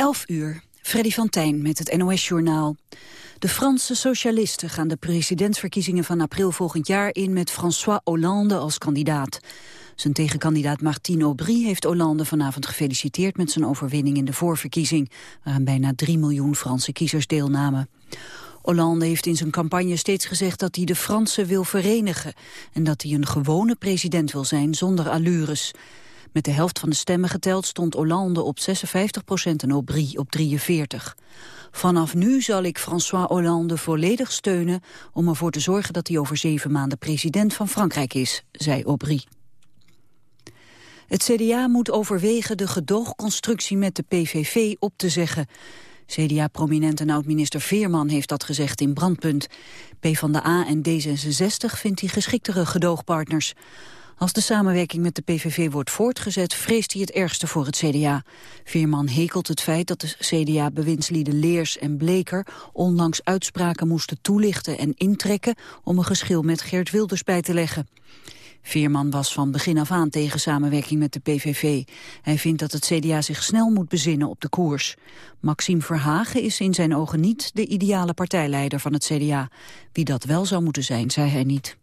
11 uur, Freddy van Tijn met het NOS-journaal. De Franse socialisten gaan de presidentsverkiezingen van april volgend jaar in met François Hollande als kandidaat. Zijn tegenkandidaat Martine Aubry heeft Hollande vanavond gefeliciteerd met zijn overwinning in de voorverkiezing, waaraan bijna 3 miljoen Franse kiezers deelnamen. Hollande heeft in zijn campagne steeds gezegd dat hij de Fransen wil verenigen en dat hij een gewone president wil zijn zonder allures. Met de helft van de stemmen geteld stond Hollande op 56 procent en Aubry op 43. Vanaf nu zal ik François Hollande volledig steunen om ervoor te zorgen dat hij over zeven maanden president van Frankrijk is, zei Aubry. Het CDA moet overwegen de gedoogconstructie met de PVV op te zeggen. CDA-prominent en oud-minister Veerman heeft dat gezegd in Brandpunt. PvdA en D66 vindt hij geschiktere gedoogpartners. Als de samenwerking met de PVV wordt voortgezet, vreest hij het ergste voor het CDA. Veerman hekelt het feit dat de CDA-bewindslieden Leers en Bleker onlangs uitspraken moesten toelichten en intrekken om een geschil met Geert Wilders bij te leggen. Veerman was van begin af aan tegen samenwerking met de PVV. Hij vindt dat het CDA zich snel moet bezinnen op de koers. Maxime Verhagen is in zijn ogen niet de ideale partijleider van het CDA. Wie dat wel zou moeten zijn, zei hij niet.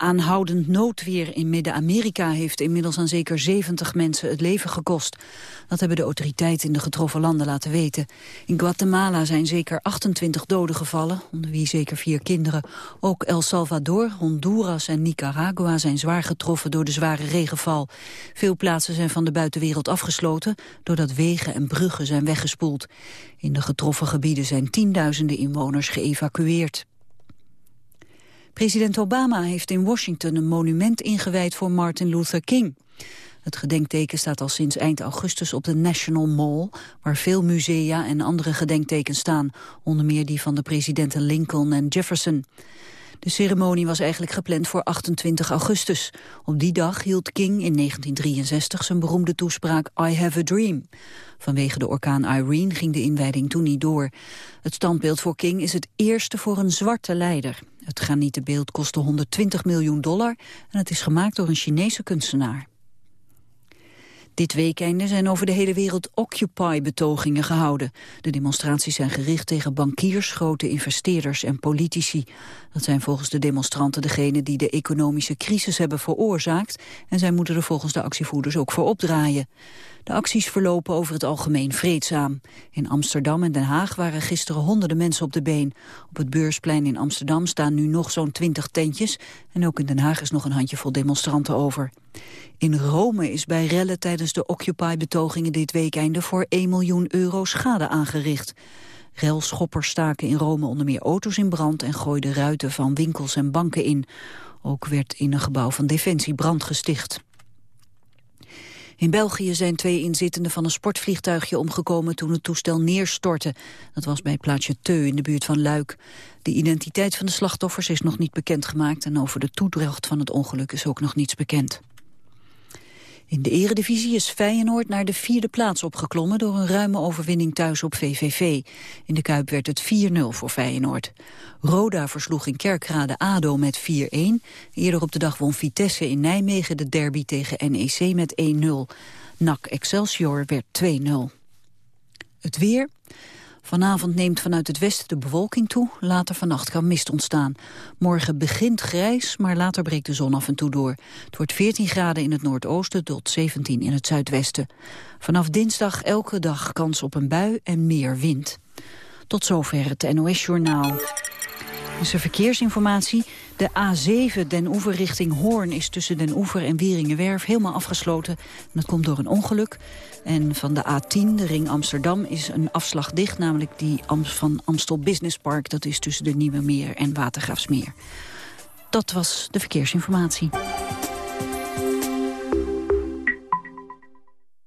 Aanhoudend noodweer in Midden-Amerika heeft inmiddels aan zeker 70 mensen het leven gekost. Dat hebben de autoriteiten in de getroffen landen laten weten. In Guatemala zijn zeker 28 doden gevallen, onder wie zeker vier kinderen. Ook El Salvador, Honduras en Nicaragua zijn zwaar getroffen door de zware regenval. Veel plaatsen zijn van de buitenwereld afgesloten, doordat wegen en bruggen zijn weggespoeld. In de getroffen gebieden zijn tienduizenden inwoners geëvacueerd. President Obama heeft in Washington een monument ingewijd voor Martin Luther King. Het gedenkteken staat al sinds eind augustus op de National Mall... waar veel musea en andere gedenktekens staan. Onder meer die van de presidenten Lincoln en Jefferson. De ceremonie was eigenlijk gepland voor 28 augustus. Op die dag hield King in 1963 zijn beroemde toespraak I Have a Dream. Vanwege de orkaan Irene ging de inwijding toen niet door. Het standbeeld voor King is het eerste voor een zwarte leider. Het granietenbeeld kostte 120 miljoen dollar en het is gemaakt door een Chinese kunstenaar. Dit weekende zijn over de hele wereld Occupy-betogingen gehouden. De demonstraties zijn gericht tegen bankiers, grote investeerders en politici. Dat zijn volgens de demonstranten degenen die de economische crisis hebben veroorzaakt... en zij moeten er volgens de actievoerders ook voor opdraaien. De acties verlopen over het algemeen vreedzaam. In Amsterdam en Den Haag waren gisteren honderden mensen op de been. Op het Beursplein in Amsterdam staan nu nog zo'n twintig tentjes... en ook in Den Haag is nog een handjevol demonstranten over. In Rome is bij rellen tijdens de Occupy-betogingen dit weekende... voor 1 miljoen euro schade aangericht. Relschoppers staken in Rome onder meer auto's in brand... en gooiden ruiten van winkels en banken in. Ook werd in een gebouw van Defensie brand gesticht. In België zijn twee inzittenden van een sportvliegtuigje omgekomen toen het toestel neerstortte. Dat was bij het plaatsje in de buurt van Luik. De identiteit van de slachtoffers is nog niet bekendgemaakt en over de toedracht van het ongeluk is ook nog niets bekend. In de eredivisie is Feyenoord naar de vierde plaats opgeklommen... door een ruime overwinning thuis op VVV. In de Kuip werd het 4-0 voor Feyenoord. Roda versloeg in Kerkrade ADO met 4-1. Eerder op de dag won Vitesse in Nijmegen de derby tegen NEC met 1-0. NAC Excelsior werd 2-0. Het weer... Vanavond neemt vanuit het westen de bewolking toe. Later vannacht kan mist ontstaan. Morgen begint grijs, maar later breekt de zon af en toe door. Het wordt 14 graden in het noordoosten tot 17 in het zuidwesten. Vanaf dinsdag elke dag kans op een bui en meer wind. Tot zover het NOS-journaal. Is er verkeersinformatie? De A7 Den Oever richting Hoorn is tussen Den Oever en Wieringenwerf helemaal afgesloten. En dat komt door een ongeluk. En van de A10, de ring Amsterdam, is een afslag dicht. Namelijk die van Amstel Business Park. Dat is tussen de Nieuwe Meer en Watergraafsmeer. Dat was de verkeersinformatie.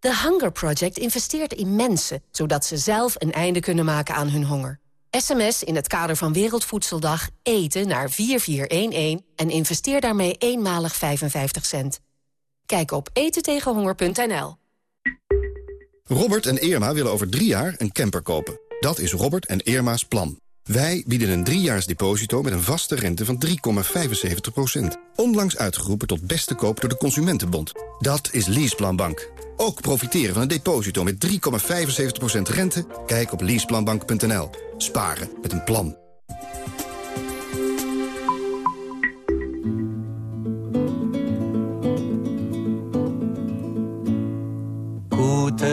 The Hunger Project investeert in mensen... zodat ze zelf een einde kunnen maken aan hun honger. SMS in het kader van Wereldvoedseldag eten naar 4411 en investeer daarmee eenmalig 55 cent. Kijk op etentegenhonger.nl. Robert en Irma willen over drie jaar een camper kopen. Dat is Robert en Irma's plan. Wij bieden een driejaars deposito met een vaste rente van 3,75%. Onlangs uitgeroepen tot beste koop door de Consumentenbond. Dat is Leaseplanbank. Ook profiteren van een deposito met 3,75% rente? Kijk op leaseplanbank.nl. Sparen met een plan.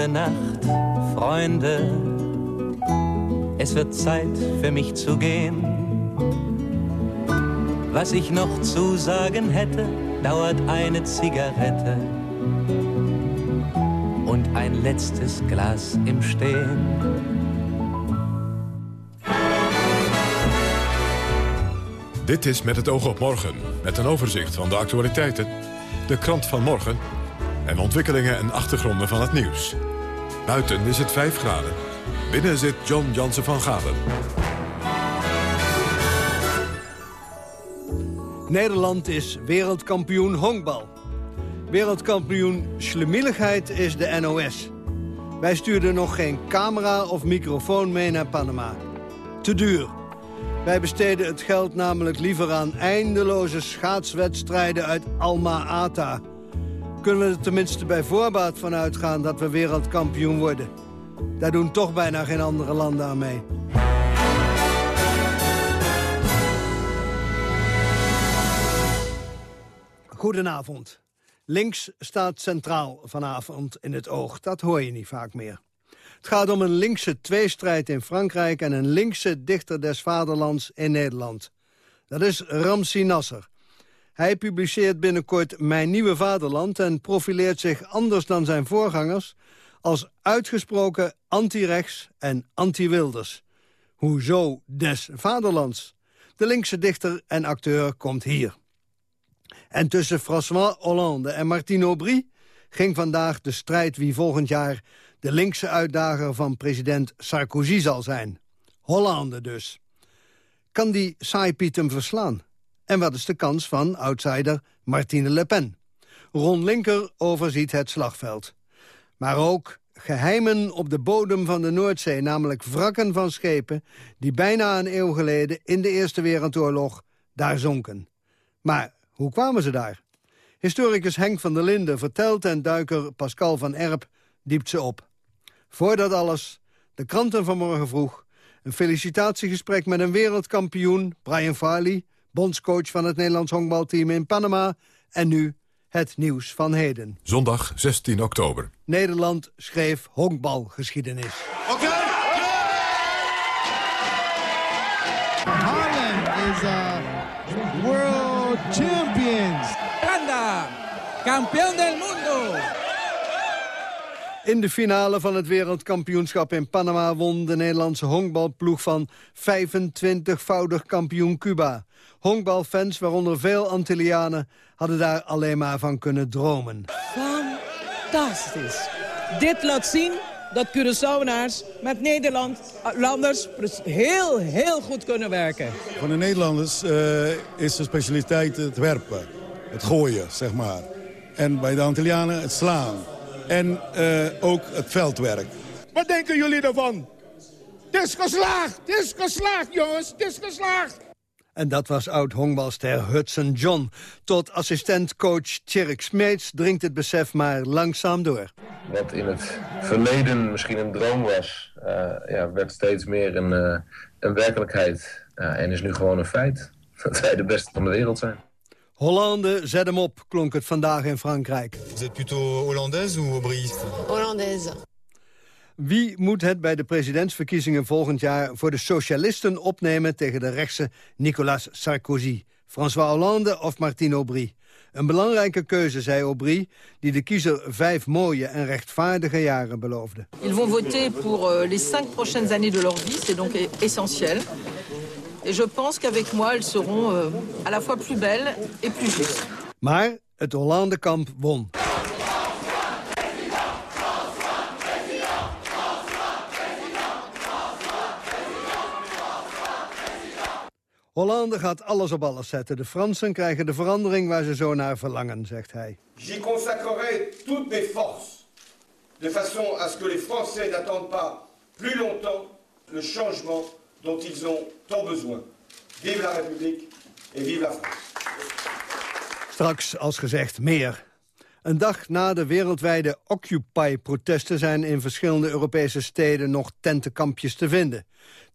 Nacht, Freunde. Es wird Zeit für mich zu gehen. Was ich noch zu sagen hätte, dauert eine ein letztes Glas im Stehen. Dit is Met het oog op morgen, met een overzicht van de actualiteiten, de krant van morgen en ontwikkelingen en achtergronden van het nieuws. Buiten is het 5 graden. Binnen zit John Jansen van Galen. Nederland is wereldkampioen honkbal. Wereldkampioen schlemielig is de NOS. Wij stuurden nog geen camera of microfoon mee naar Panama. Te duur. Wij besteden het geld namelijk liever aan eindeloze schaatswedstrijden uit Alma-Ata. Kunnen we er tenminste bij voorbaat van uitgaan dat we wereldkampioen worden. Daar doen toch bijna geen andere landen aan mee. Goedenavond. Links staat centraal vanavond in het oog. Dat hoor je niet vaak meer. Het gaat om een linkse tweestrijd in Frankrijk... en een linkse dichter des vaderlands in Nederland. Dat is Ramsi Nasser. Hij publiceert binnenkort Mijn Nieuwe Vaderland... en profileert zich anders dan zijn voorgangers... als uitgesproken anti-rechts en anti-Wilders. Hoezo des vaderlands? De linkse dichter en acteur komt hier. En tussen François Hollande en Martine Aubry ging vandaag de strijd wie volgend jaar de linkse uitdager van president Sarkozy zal zijn. Hollande dus. Kan die saaipiet verslaan? En wat is de kans van outsider Martine Le Pen? Ron Linker overziet het slagveld. Maar ook geheimen op de bodem van de Noordzee... namelijk wrakken van schepen die bijna een eeuw geleden... in de Eerste Wereldoorlog daar zonken. Maar hoe kwamen ze daar? Historicus Henk van der Linden vertelt en duiker Pascal van Erp diept ze op. Voordat alles, de kranten van morgen vroeg... een felicitatiegesprek met een wereldkampioen, Brian Farley... bondscoach van het Nederlands honkbalteam in Panama... en nu het nieuws van heden. Zondag 16 oktober. Nederland schreef honkbalgeschiedenis. Oké. Kampioen del mundo. In de finale van het wereldkampioenschap in Panama won de Nederlandse honkbalploeg van 25-voudig kampioen Cuba. Honkbalfans, waaronder veel Antillianen, hadden daar alleen maar van kunnen dromen. Fantastisch. Dit laat zien dat Curaçaoenaars met Nederlanders heel, heel goed kunnen werken. Van de Nederlanders uh, is de specialiteit het werpen, het gooien, zeg maar. En bij de Antillianen het slaan. En uh, ook het veldwerk. Wat denken jullie ervan? Het is geslaagd, het is geslaagd jongens, het is geslaagd. En dat was oud-honkbalster Hudson John. Tot assistentcoach Tjerk Smeets dringt het besef maar langzaam door. Wat in het verleden misschien een droom was, uh, ja, werd steeds meer een, uh, een werkelijkheid. Uh, en is nu gewoon een feit dat wij de beste van de wereld zijn. Hollande, zet hem op, klonk het vandaag in Frankrijk. Vous êtes plutôt Hollandaise ou Aubryiste Hollandaise. Wie moet het bij de presidentsverkiezingen volgend jaar voor de socialisten opnemen tegen de rechtse Nicolas Sarkozy? François Hollande of Martine Aubry? Een belangrijke keuze, zei Aubry, die de kiezer vijf mooie en rechtvaardige jaren beloofde. Ils vont voter pour euh, les cinq prochaines années de leur vie, c'est donc essentiel. Et je pense qu'avec moi, elles seront euh, à la fois plus belles et plus justes. Maar het Hollande-kamp won. Hollande gaat alles op alles zetten. De Fransen krijgen de verandering waar ze zo naar verlangen, zegt hij. J'y consacrerai toutes mes forces, de façon à ce que les Français n'attendent pas plus longtemps le changement dont ils ont tant besoin. Vive la République et vive la France. Straks, als gezegd, meer. Een dag na de wereldwijde Occupy-protesten zijn in verschillende Europese steden nog tentenkampjes te vinden.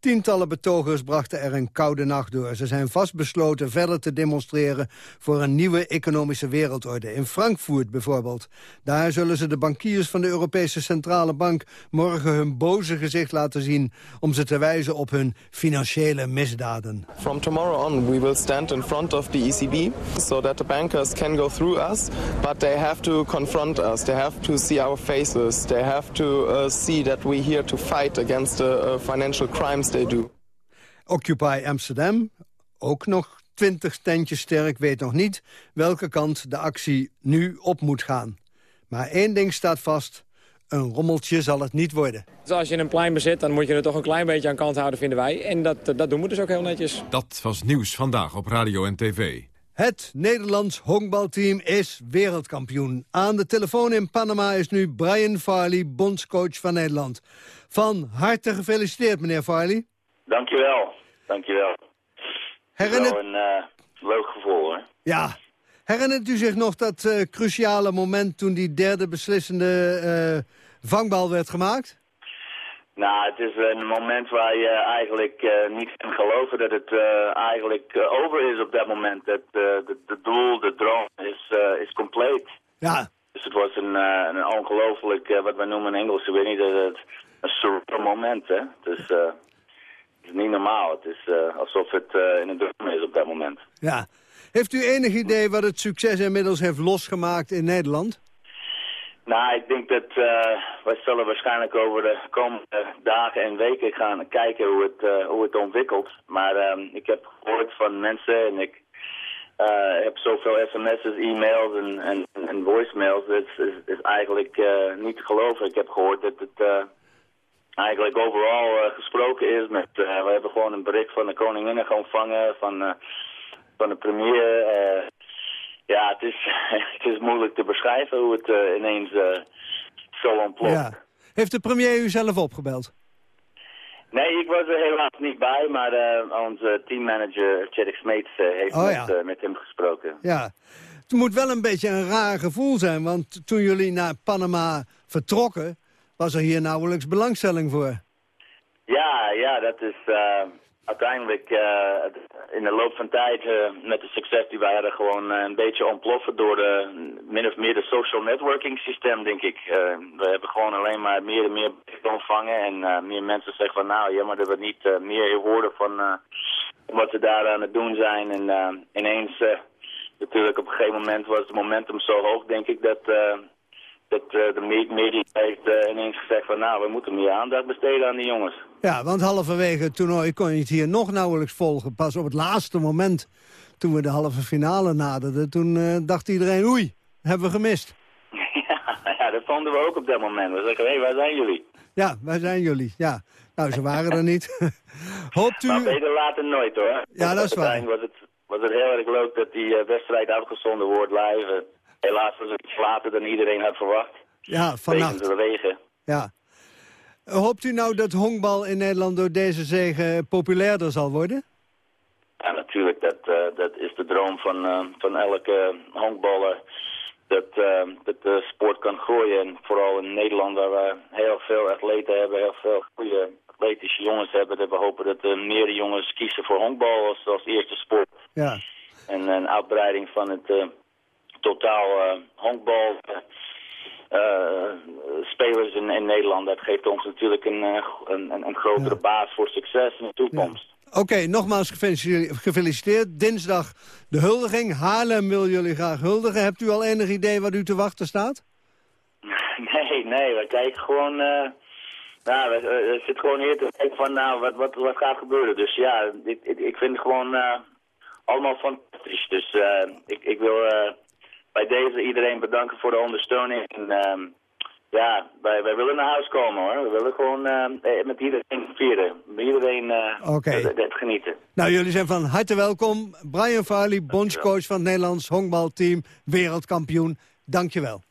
Tientallen betogers brachten er een koude nacht door. Ze zijn vastbesloten verder te demonstreren voor een nieuwe economische wereldorde. In Frankfurt bijvoorbeeld. Daar zullen ze de bankiers van de Europese Centrale Bank morgen hun boze gezicht laten zien om ze te wijzen op hun financiële misdaden. From tomorrow on we will stand in front of the ECB so that the bankers can go through us, but they have to confront us. They have to see our faces. They have to uh, see that we're here to fight against the uh, financial crimes they do. Occupy Amsterdam, ook nog 20 tentjes sterk, weet nog niet welke kant de actie nu op moet gaan. Maar één ding staat vast, een rommeltje zal het niet worden. Dus als je een plein bezit, dan moet je er toch een klein beetje aan kant houden, vinden wij. En dat, dat doen we dus ook heel netjes. Dat was nieuws vandaag op radio en tv. Het Nederlands honkbalteam is wereldkampioen. Aan de telefoon in Panama is nu Brian Farley, bondscoach van Nederland. Van harte gefeliciteerd, meneer Farley. Dankjewel, dankjewel. Herinner... Wel een uh, leuk gevoel, hoor. Ja. Herinnert u zich nog dat uh, cruciale moment toen die derde beslissende uh, vangbal werd gemaakt? Nou, het is een moment waar je eigenlijk uh, niet kan geloven dat het uh, eigenlijk uh, over is op dat moment. Dat de, de doel, de droom is, is compleet. Ja. Dus het was een, een ongelooflijk, wat wij noemen in Engels, ik weet niet, het, een surreal moment. Hè? Dus het is niet normaal. Het is alsof het in een droom is op dat moment. Ja. Heeft u enig idee wat het succes inmiddels heeft losgemaakt in Nederland? Nou, ik denk dat uh, wij zullen waarschijnlijk over de komende dagen en weken gaan kijken hoe het, uh, hoe het ontwikkelt. Maar uh, ik heb gehoord van mensen en ik heb zoveel sms'en, e-mails en, en, en voicemails. Het is, is, is eigenlijk niet te geloven. Ik heb gehoord dat het eigenlijk overal gesproken is. Met, we hebben gewoon een bericht van de koningin ontvangen, van, van de premier... Ja, het is, het is moeilijk te beschrijven hoe het uh, ineens uh, zo ontploft. Ja. Heeft de premier u zelf opgebeld? Nee, ik was er helaas niet bij, maar uh, onze teammanager Tjerk Smeets heeft oh, met, met hem gesproken. Ja, het moet wel een beetje een raar gevoel zijn, want toen jullie naar Panama vertrokken, was er hier nauwelijks belangstelling voor. Ja, ja, dat is uiteindelijk uh, in de loop van tijd uh, met de succes die wij hadden gewoon uh, een beetje ontploffen door de min of meer de social networking systeem denk ik. we hebben gewoon alleen maar meer en meer ontvangen en meer mensen zeggen van nou jammer dat we niet meer hoorden van wat ze daar aan het doen zijn en ineens natuurlijk op een gegeven moment was het momentum zo hoog denk ik dat dat de media heeft ineens gezegd van nou, we moeten meer aandacht besteden aan die jongens. Ja, want halverwege het toernooi kon je het hier nog nauwelijks volgen. Pas op het laatste moment, toen we de halve finale naderden, toen uh, dacht iedereen, oei, hebben we gemist. ja, ja, dat vonden we ook op dat moment. We zeggen, hé, hey, waar zijn jullie? Ja, waar zijn jullie? Ja, nou, ze waren er niet. Hoopt u... Maar beter later nooit, hoor. Ja, dat is waar. Was het, was het heel erg leuk dat die wedstrijd uitgezonden wordt live. Helaas was het iets later dan iedereen had verwacht. Ja, vannacht. de regen. Ja. Hoopt u nou dat honkbal in Nederland door deze zegen populairder zal worden? Ja, natuurlijk. Dat, uh, dat is de droom van, uh, van elke honkballer. Dat, uh, dat de sport kan groeien. En vooral in Nederland waar we heel veel atleten hebben, heel veel goede atletische jongens hebben. Dat we hopen dat er meer jongens kiezen voor honkbal als, als eerste sport. Ja. En een uitbreiding van het totaal honkbal spelers in, in, Nederland. Dat geeft ons natuurlijk een, een, een grotere ja. baas voor succes in de toekomst. Ja. Oké, okay, nogmaals gefeliciteerd. Dinsdag de huldiging. Haarlem wil jullie graag huldigen. Hebt u al enig idee wat u te wachten staat? Nee, nee. We kijken gewoon... Uh, nou, we, zitten gewoon hier te kijken van nou, wat, wat, wat gaat gebeuren. Dus ja, ik, ik, ik vind het gewoon uh, allemaal fantastisch. Dus uh, ik, ik wil bij deze iedereen bedanken voor de ondersteuning. En, um, Ja, wij, wij willen naar huis komen hoor. We willen gewoon uh, met iedereen vieren. Met iedereen uh, okay. het, het genieten. Nou, jullie zijn van harte welkom. Brian Farley, bondscoach van het Nederlands honkbalteam, wereldkampioen. Dankjewel.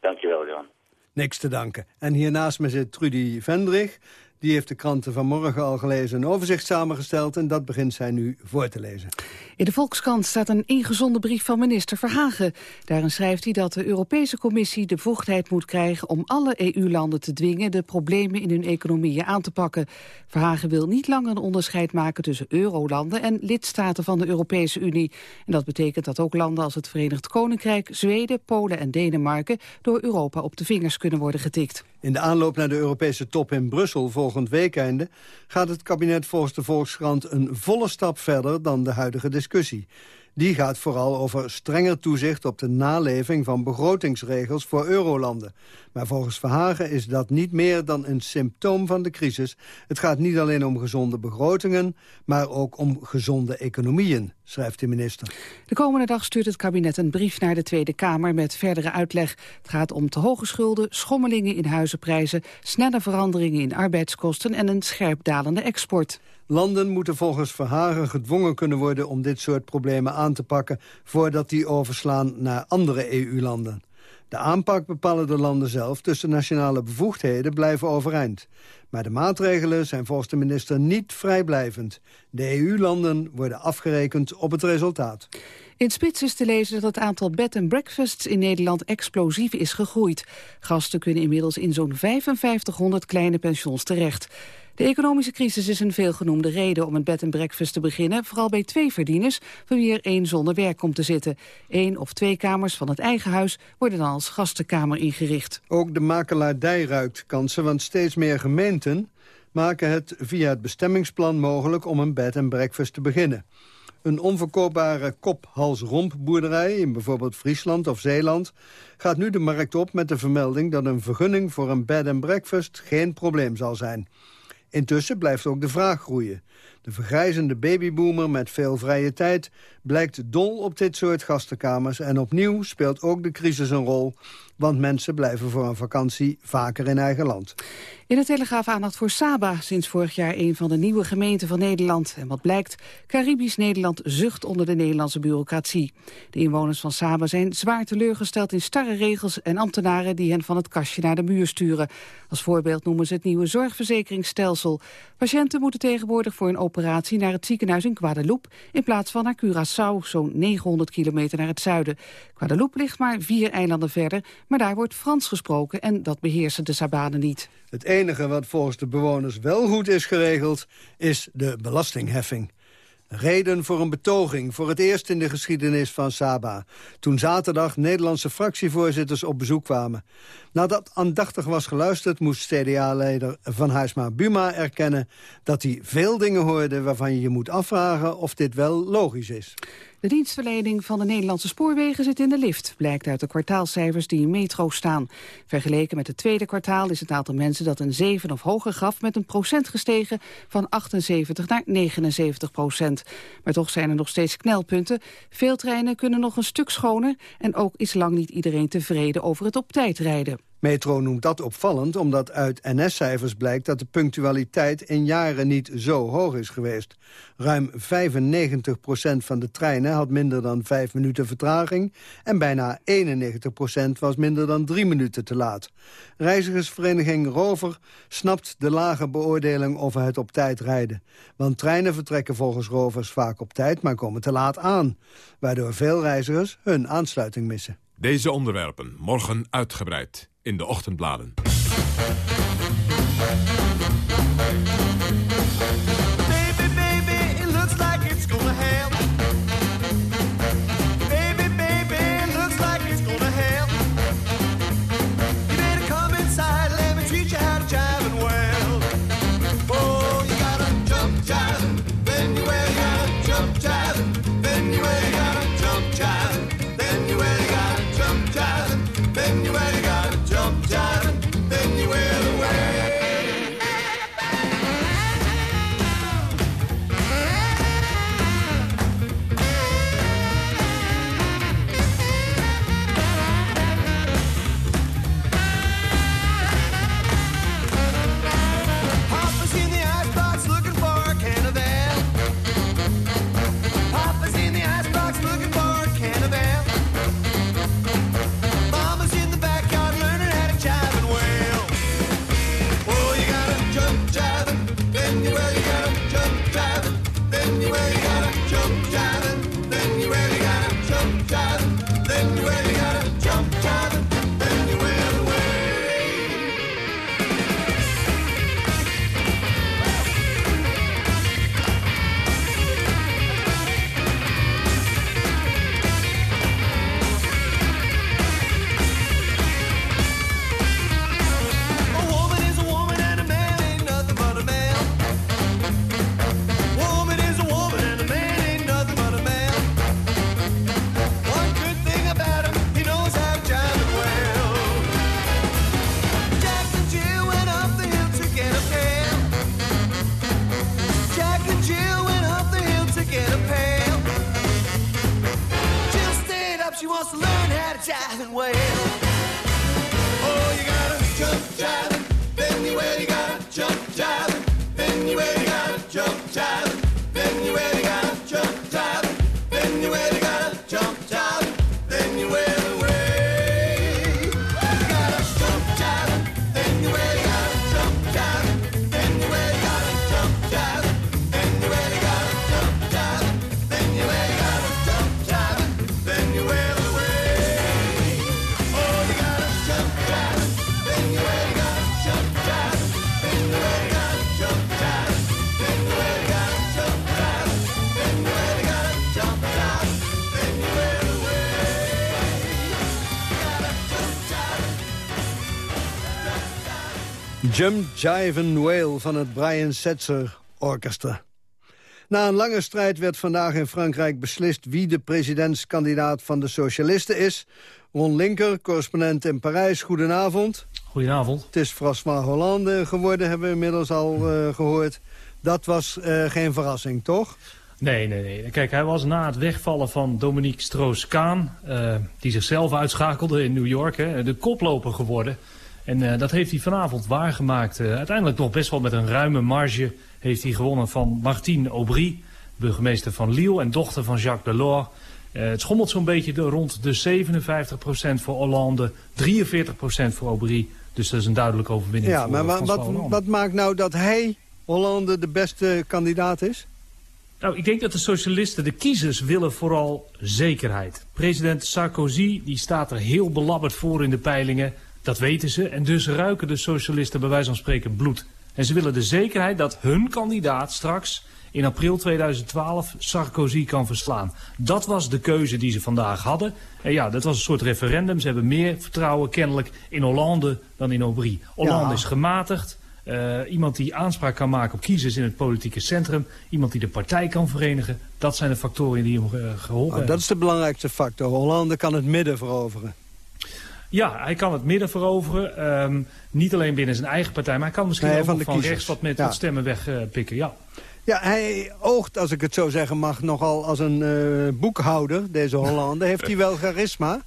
Dankjewel, Jan. Niks te danken. En hiernaast me zit Trudy Vendrich. Die heeft de kranten vanmorgen al gelezen en overzicht samengesteld... en dat begint zij nu voor te lezen. In de Volkskrant staat een ingezonden brief van minister Verhagen. Daarin schrijft hij dat de Europese Commissie de bevoegdheid moet krijgen... om alle EU-landen te dwingen de problemen in hun economieën aan te pakken. Verhagen wil niet langer een onderscheid maken tussen eurolanden... en lidstaten van de Europese Unie. En dat betekent dat ook landen als het Verenigd Koninkrijk... Zweden, Polen en Denemarken door Europa op de vingers kunnen worden getikt. In de aanloop naar de Europese top in Brussel volgend weekende... gaat het kabinet volgens de Volkskrant een volle stap verder dan de huidige discussie. Die gaat vooral over strenger toezicht op de naleving van begrotingsregels voor eurolanden. Maar volgens Verhagen is dat niet meer dan een symptoom van de crisis. Het gaat niet alleen om gezonde begrotingen, maar ook om gezonde economieën, schrijft de minister. De komende dag stuurt het kabinet een brief naar de Tweede Kamer met verdere uitleg. Het gaat om te hoge schulden, schommelingen in huizenprijzen, snelle veranderingen in arbeidskosten en een scherp dalende export. Landen moeten volgens Verhagen gedwongen kunnen worden om dit soort problemen aan te pakken voordat die overslaan naar andere EU-landen. De aanpak bepalen de landen zelf, dus de nationale bevoegdheden blijven overeind. Maar de maatregelen zijn volgens de minister niet vrijblijvend. De EU-landen worden afgerekend op het resultaat. In Spits is te lezen dat het aantal bed and breakfasts in Nederland explosief is gegroeid. Gasten kunnen inmiddels in zo'n 5500 kleine pensions terecht. De economische crisis is een veelgenoemde reden om een bed and breakfast te beginnen, vooral bij twee verdieners, van wie er één zonder werk komt te zitten. Eén of twee kamers van het eigen huis worden dan als gastenkamer ingericht. Ook de makelaardij ruikt kansen, want steeds meer gemeenten maken het via het bestemmingsplan mogelijk om een bed and breakfast te beginnen. Een onverkoopbare kop-hals-romp boerderij in bijvoorbeeld Friesland of Zeeland gaat nu de markt op met de vermelding dat een vergunning voor een bed and breakfast geen probleem zal zijn. Intussen blijft ook de vraag groeien. De vergrijzende babyboomer met veel vrije tijd blijkt dol op dit soort gastenkamers... en opnieuw speelt ook de crisis een rol... want mensen blijven voor een vakantie vaker in eigen land. In de Telegraaf aandacht voor Saba, sinds vorig jaar een van de nieuwe gemeenten van Nederland. En wat blijkt, Caribisch Nederland zucht onder de Nederlandse bureaucratie. De inwoners van Saba zijn zwaar teleurgesteld in starre regels en ambtenaren die hen van het kastje naar de muur sturen. Als voorbeeld noemen ze het nieuwe zorgverzekeringsstelsel. Patiënten moeten tegenwoordig voor een operatie naar het ziekenhuis in Guadeloupe in plaats van naar Curaçao, zo'n 900 kilometer naar het zuiden. Guadeloupe ligt maar vier eilanden verder, maar daar wordt Frans gesproken en dat beheersen de Sabanen niet. Het enige wat volgens de bewoners wel goed is geregeld, is de belastingheffing. Reden voor een betoging, voor het eerst in de geschiedenis van Saba. Toen zaterdag Nederlandse fractievoorzitters op bezoek kwamen. Nadat aandachtig was geluisterd, moest CDA-leider Van Huisma Buma erkennen... dat hij veel dingen hoorde waarvan je je moet afvragen of dit wel logisch is. De dienstverlening van de Nederlandse spoorwegen zit in de lift, blijkt uit de kwartaalcijfers die in metro staan. Vergeleken met het tweede kwartaal is het aantal mensen dat een 7 of hoger gaf met een procent gestegen van 78 naar 79 procent. Maar toch zijn er nog steeds knelpunten. Veel treinen kunnen nog een stuk schoner en ook is lang niet iedereen tevreden over het op tijd rijden. Metro noemt dat opvallend omdat uit NS-cijfers blijkt dat de punctualiteit in jaren niet zo hoog is geweest. Ruim 95% van de treinen had minder dan vijf minuten vertraging en bijna 91% was minder dan drie minuten te laat. Reizigersvereniging Rover snapt de lage beoordeling over het op tijd rijden. Want treinen vertrekken volgens Rovers vaak op tijd, maar komen te laat aan. Waardoor veel reizigers hun aansluiting missen. Deze onderwerpen morgen uitgebreid in de ochtendbladen. Jump Jive Whale van het Brian Setzer Orchestra. Na een lange strijd werd vandaag in Frankrijk beslist... wie de presidentskandidaat van de socialisten is. Ron Linker, correspondent in Parijs, goedenavond. Goedenavond. Het is François Hollande geworden, hebben we inmiddels al eh, gehoord. Dat was eh, geen verrassing, toch? Nee, nee, nee. Kijk, hij was na het wegvallen van Dominique Stroos-Kaan... eh, die zichzelf uitschakelde in New York, hè, de koploper geworden. En eh, dat heeft hij vanavond waargemaakt. Eh, uiteindelijk nog best wel met een ruime marge heeft hij gewonnen van Martine Aubry... burgemeester van Lille en dochter van Jacques Delors. Eh, het schommelt zo'n beetje de, rond de 57% voor Hollande, 43% voor Aubry. Dus dat is een duidelijke overwinning Ja, voor maar François wat, wat maakt nou dat hij, Hollande, de beste kandidaat is? Nou, ik denk dat de socialisten, de kiezers, willen vooral zekerheid. President Sarkozy die staat er heel belabberd voor in de peilingen. Dat weten ze. En dus ruiken de socialisten bij wijze van spreken bloed. En ze willen de zekerheid dat hun kandidaat straks in april 2012 Sarkozy kan verslaan. Dat was de keuze die ze vandaag hadden. En ja, dat was een soort referendum. Ze hebben meer vertrouwen kennelijk in Hollande dan in Aubry. Hollande Ja. is gematigd. Eh, iemand die aanspraak kan maken op kiezers in het politieke centrum. Iemand die de partij kan verenigen. Dat zijn de factoren die hem eh, geholpen Nou, hebben. dat is de belangrijkste factor. Hollande kan het midden veroveren. Ja, hij kan het midden veroveren. Ehm, niet alleen binnen zijn eigen partij, maar hij kan misschien Nee, ook van rechts wat met Ja. wat stemmen wegpikken. ja. Ja, hij oogt, als ik het zo zeggen mag, nogal als een eh, boekhouder, deze Hollande. Heeft hij wel charisma?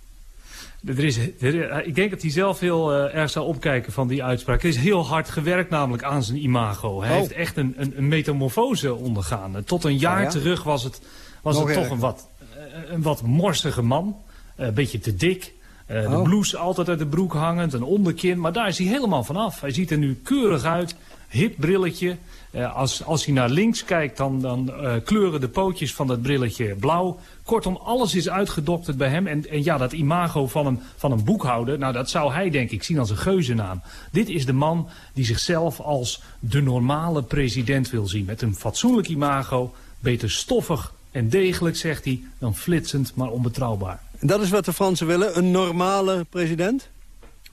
Er is, er- ik denk dat hij zelf heel eh, erg zou opkijken van die uitspraak. Er is heel hard gewerkt namelijk aan zijn imago. Hij Oh. heeft echt een, een, een metamorfose ondergaan. Eh, Tot een jaar ja? terug was het, was Nog het toch een wat, eh, een wat morsige man. Eh, Een beetje te dik. Eh, de Oh. blouse altijd uit de broek hangend, een onderkin. Maar daar is hij helemaal vanaf. Hij ziet er nu keurig uit. Hip brilletje. Eh, als, als hij naar links kijkt, dan, dan eh, kleuren de pootjes van dat brilletje blauw. Kortom, alles is uitgedokterd bij hem. En, en ja, dat imago van een, van een boekhouder, nou dat zou hij denk ik zien als een geuzennaam. Dit is de man die zichzelf als de normale president wil zien. Met een fatsoenlijk imago, beter stoffig en degelijk, zegt hij, dan flitsend maar onbetrouwbaar. Dat is wat de Fransen willen, een normale president?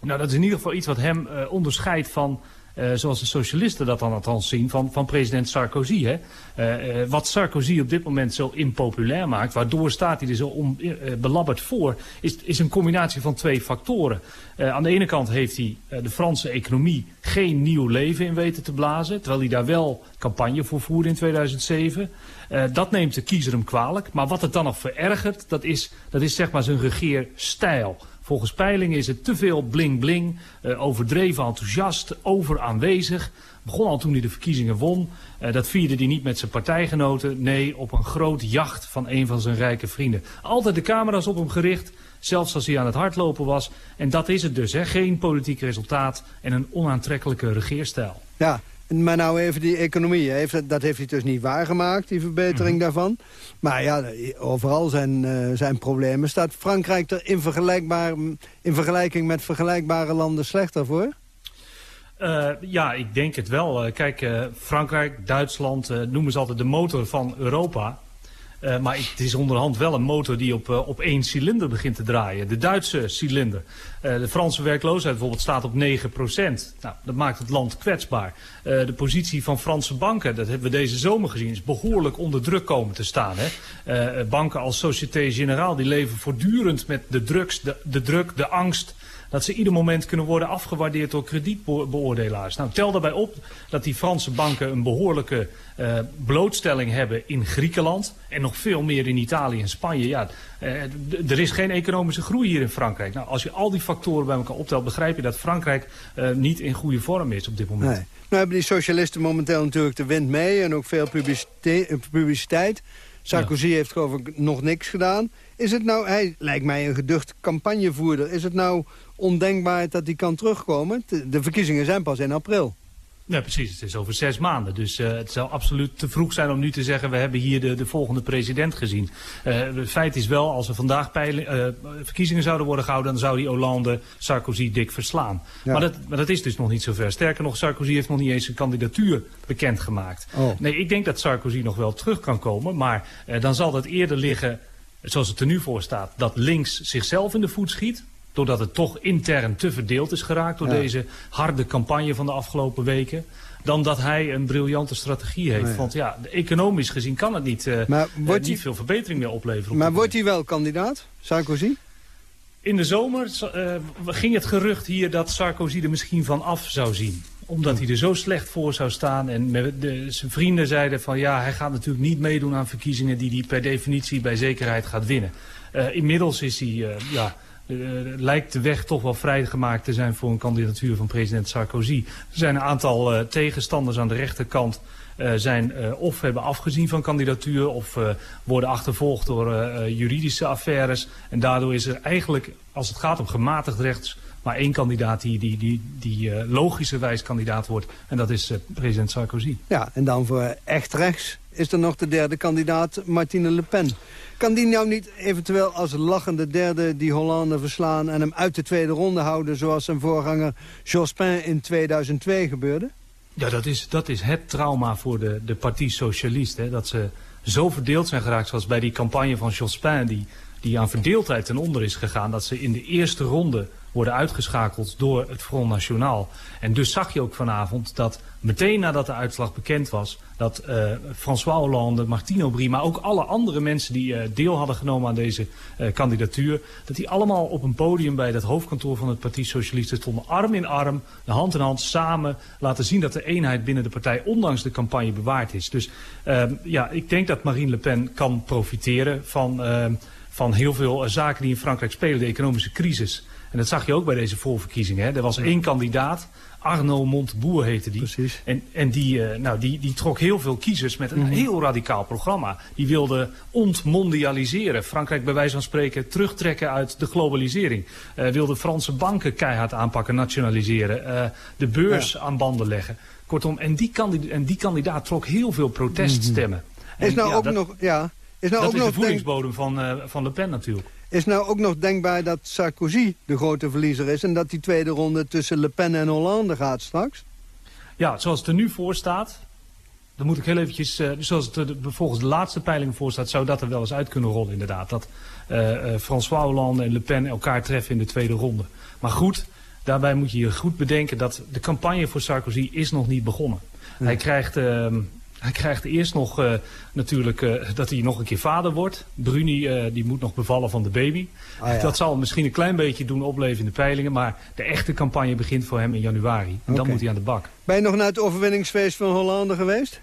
Nou, dat is in ieder geval iets wat hem eh, onderscheidt van, eh, zoals de socialisten dat dan althans zien, van, van president Sarkozy. Hè? Eh, eh, wat Sarkozy op dit moment zo impopulair maakt, waardoor staat hij er zo belabberd voor, is, is een combinatie van twee factoren. Aan de ene kant heeft hij de Franse economie geen nieuw leven in weten te blazen, terwijl hij daar wel campagne voor voerde in 2007. Eh, dat neemt de kiezer hem kwalijk. Maar wat het dan nog verergert, dat is, dat is zeg maar zijn regeerstijl. Volgens peilingen is het te veel bling-bling, eh, overdreven enthousiast, over aanwezig. Begon al toen hij de verkiezingen won. Eh, dat vierde hij niet met zijn partijgenoten. Nee, op een groot jacht van een van zijn rijke vrienden. Altijd de camera's op hem gericht, zelfs als hij aan het hardlopen was. En dat is het dus, hè? geen politiek resultaat en een onaantrekkelijke regeerstijl. Ja, Maar nou even die economie. Heeft, dat- heeft hij dus niet waargemaakt, die verbetering Mhm. daarvan. Maar ja, overal zijn, eh, zijn problemen. Staat Frankrijk er in, vergelijkbaar, in vergelijking met vergelijkbare landen slechter voor? Eh, ja, ik denk het wel. Eh, kijk, Frankrijk, Duitsland noemen ze altijd de motor van Europa. Eh, maar het is onderhand wel een motor die op, eh, op één cilinder begint te draaien. De Duitse cilinder. Eh, de Franse werkloosheid bijvoorbeeld staat op 9%. Nou, dat maakt het land kwetsbaar. De positie van Franse banken, dat hebben we deze zomer gezien, is behoorlijk onder druk komen te staan. Hè? Banken als Société Générale die leven voortdurend met de, drugs, de druk, de angst dat ze ieder moment kunnen worden afgewaardeerd door kredietbeoordelaars. Nou, tel daarbij op dat die Franse banken een behoorlijke eh, blootstelling hebben in Griekenland en nog veel meer in Italië en Spanje. Ja, eh, er is geen economische groei hier in Frankrijk. Nou, als je al die factoren bij elkaar optelt, begrijp je dat Frankrijk eh, niet in goede vorm is op dit moment. Nee. Nou hebben die socialisten momenteel natuurlijk de wind mee... en ook veel publicite- publiciteit. Sarkozy heeft geloof ik nog niks gedaan. Is het nou, hij lijkt mij een geducht campagnevoerder... is het nou ondenkbaar dat hij kan terugkomen? De- De verkiezingen zijn pas in april. Ja, precies. Het is over zes maanden. Dus eh, het zou absoluut te vroeg zijn om nu te zeggen... we hebben hier de, de volgende president gezien. Eh, het feit is wel, als er vandaag peiling, eh, verkiezingen zouden worden gehouden... dan zou die Hollande Sarkozy dik verslaan. Ja. Maar, dat, maar dat is dus nog niet zover. Sterker nog, Sarkozy heeft nog niet eens zijn kandidatuur bekendgemaakt. Oh. Nee, ik denk dat Sarkozy nog wel terug kan komen. Maar eh, dan zal dat eerder liggen, zoals het er nu voor staat... dat links zichzelf in de voet schiet doordat het toch intern te verdeeld is geraakt... door Ja. deze harde campagne van de afgelopen weken... dan dat hij een briljante strategie heeft. Oh ja. Want ja, economisch gezien kan het niet, eh, Maar eh, niet veel verbetering meer opleveren. op Maar wordt hij wel kandidaat, Sarkozy? in de zomer eh, ging het gerucht hier dat Sarkozy er misschien van af zou zien. Omdat hij er zo slecht voor zou staan. En met de, zijn vrienden zeiden van ja, hij gaat natuurlijk niet meedoen aan verkiezingen die hij per definitie bij zekerheid gaat winnen. Inmiddels is hij, ja, lijkt de weg toch wel vrijgemaakt te zijn voor een kandidatuur van president Sarkozy. Er zijn een aantal eh, tegenstanders aan de rechterkant eh, zijn eh, of hebben afgezien van kandidatuur of eh, worden achtervolgd door eh, eh, juridische affaires. En daardoor is er eigenlijk, als het gaat om gematigd rechts, maar één kandidaat die, die, die, die eh, logischerwijs kandidaat wordt. En dat is eh, president Sarkozy. Ja, en dan voor echt rechts is er nog de derde kandidaat, Martine Le Pen. Kan die nou niet eventueel als lachende derde die Hollande verslaan... en hem uit de tweede ronde houden zoals zijn voorganger Jospin in 2002 gebeurde? Ja, dat is, dat is het trauma voor de, de Partie Socialiste. Hè, dat ze zo verdeeld zijn geraakt, zoals bij die campagne van Jospin... die, die aan verdeeldheid ten onder is gegaan... dat ze in de eerste ronde worden uitgeschakeld door het Front National. En dus zag je ook vanavond dat meteen nadat de uitslag bekend was... dat eh, François Hollande, Martine Aubry, maar ook alle andere mensen... die eh, deel hadden genomen aan deze eh, kandidatuur... dat die allemaal op een podium bij het hoofdkantoor van het Partie Socialisten stonden... arm in arm, de hand in hand, samen laten zien dat de eenheid binnen de partij... ondanks de campagne bewaard is. Dus ehm, ja, ik denk dat Marine Le Pen kan profiteren van... ehm, van heel veel zaken die in Frankrijk spelen, de economische crisis. En dat zag je ook bij deze voorverkiezingen. Hè. Er was één kandidaat, Arno Monteboer heette die. Precies. En, en die, eh, nou, die, die trok heel veel kiezers met een heel radicaal programma. Die wilde ontmondialiseren. Frankrijk bij wijze van spreken terugtrekken uit de globalisering. Eh, wilde Franse banken keihard aanpakken, nationaliseren. eh, de beurs aan banden leggen. Kortom, en die, kandidaat, en die kandidaat trok heel veel proteststemmen. En Is nou ja, ook dat- nog... Ja, is nou dat ook is nog de voedingsbodem van, van Le Pen natuurlijk. Is nou ook nog denkbaar dat Sarkozy de grote verliezer is... en dat die tweede ronde tussen Le Pen en Hollande gaat straks? Ja, zoals het er nu voor staat, dan moet ik heel eventjes, eh, zoals het er volgens de laatste peiling voor staat, zou dat er wel eens uit kunnen rollen inderdaad. Dat eh, François Hollande en Le Pen elkaar treffen in de tweede ronde. Maar goed, daarbij moet je je goed bedenken dat de campagne voor Sarkozy is nog niet begonnen. Hij krijgt... ehm, hij krijgt eerst nog eh, natuurlijk eh, dat hij nog een keer vader wordt. Bruni eh, die moet nog bevallen van de baby. Ah, ja. Dat zal misschien een klein beetje doen opleven in de peilingen. Maar de echte campagne begint voor hem in januari. En dan moet hij aan de bak. Ben je nog naar het overwinningsfeest van Hollande geweest?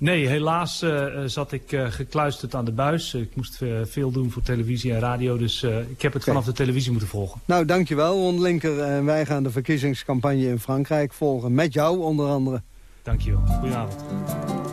Nee, helaas zat ik eh, gekluisterd aan de buis. Ik moest veel doen voor televisie en radio. Dus ik heb het vanaf de televisie moeten volgen. Nou, dankjewel, Ron Linker. En wij gaan de verkiezingscampagne in Frankrijk volgen. Met jou onder andere. Dankjewel. Goedenavond.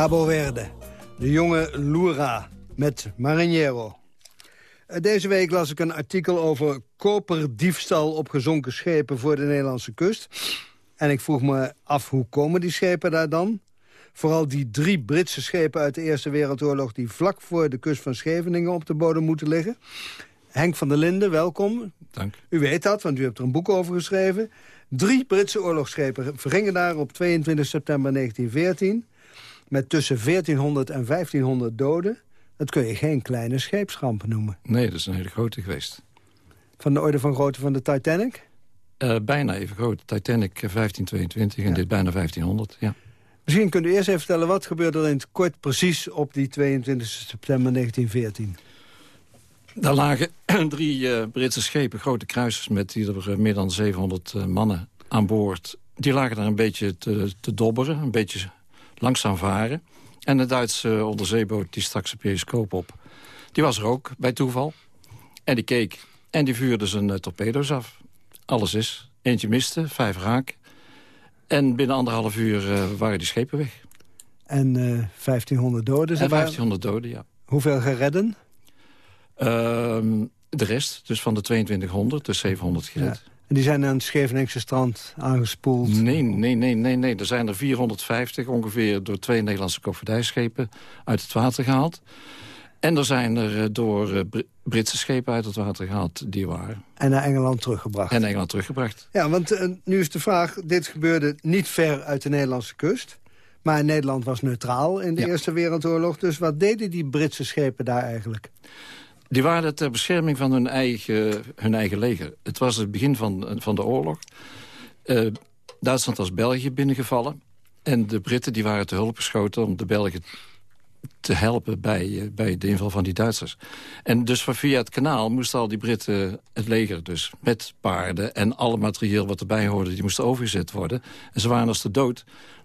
Cabo Verde. De jonge Lura met Marinero. Eh, Deze week las ik een artikel over koperdiefstal op gezonken schepen voor de Nederlandse kust. En ik vroeg me af, hoe komen die schepen daar dan? Vooral die drie Britse schepen uit de Eerste Wereldoorlog... die vlak voor de kust van Scheveningen op de bodem moeten liggen. Henk van der Linden, welkom. Dank. U weet dat, want u hebt er een boek over geschreven. Drie Britse oorlogsschepen vergingen daar op 22 september 1914... met tussen 1400 en 1500 doden. Dat kun je geen kleine scheepsramp noemen. Nee, dat is een hele grote geweest. Van de orde van grootte van de Titanic? Eh, bijna even groot. Titanic eh, 1522 en dit bijna 1500, ja. Misschien kunt u eerst even vertellen... wat gebeurde er in het kort precies op die 22 september 1914? Daar lagen drie eh, Britse schepen, grote kruisers... met ieder meer dan 700 eh, mannen aan boord. Die lagen daar een beetje te, te dobberen, een beetje langzaam varen. En de Duitse onderzeeboot die stak zijn periscoop op. Die was er ook, bij toeval. En die keek en die vuurde zijn eh, torpedo's af. Alles is. Eentje miste, vijf raak. En binnen anderhalf uur eh, waren die schepen weg. En eh 1500 doden. En 1500 doden, ja. Hoeveel geredden? Ehm, de rest, dus van de 2200, dus 700 gered. Ja. En die zijn aan het Scheveningse strand aangespoeld? Nee, nee, nee, nee, nee. Er zijn er 450 ongeveer door twee Nederlandse kofferdijschepen uit het water gehaald. En er zijn er eh, door eh, Br- Britse schepen uit het water gehaald die waren. En naar Engeland teruggebracht? En Engeland teruggebracht. Ja, want eh, nu is de vraag, dit gebeurde niet ver uit de Nederlandse kust. Maar Nederland was neutraal in de Eerste Wereldoorlog. Dus wat deden die Britse schepen daar eigenlijk? Die waren ter bescherming van hun eigen, hun eigen leger. Het was het begin van, van de oorlog. Eh, Duitsland was België binnengevallen. En de Britten die waren te hulp geschoten om de Belgen te helpen bij, eh, bij de inval van die Duitsers. En dus via het kanaal moesten al die Britten, het leger dus... met paarden en alle materieel wat erbij hoorde, die moesten overgezet worden. En ze waren als de dood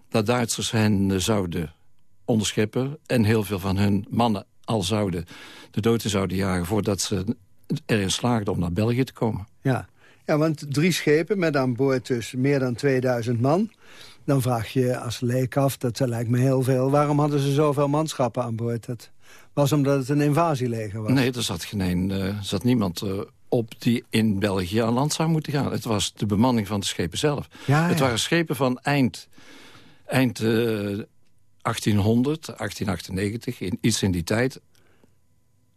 dat Duitsers hen eh, zouden onderscheppen... en heel veel van hun mannen al zouden de dood zouden jagen... voordat ze erin slaagden om naar België te komen. Ja. ja, want drie schepen met aan boord dus meer dan 2000 man. Dan vraag je als leek af, dat lijkt me heel veel... waarom hadden ze zoveel manschappen aan boord? Dat was omdat het een invasieleger was. Nee, er zat, geen een, eh, zat niemand eh, op die in België aan land zou moeten gaan. Het was de bemanning van de schepen zelf. Ja, het ja. waren schepen van eind, eind eh, 1800, 1898, in, iets in die tijd...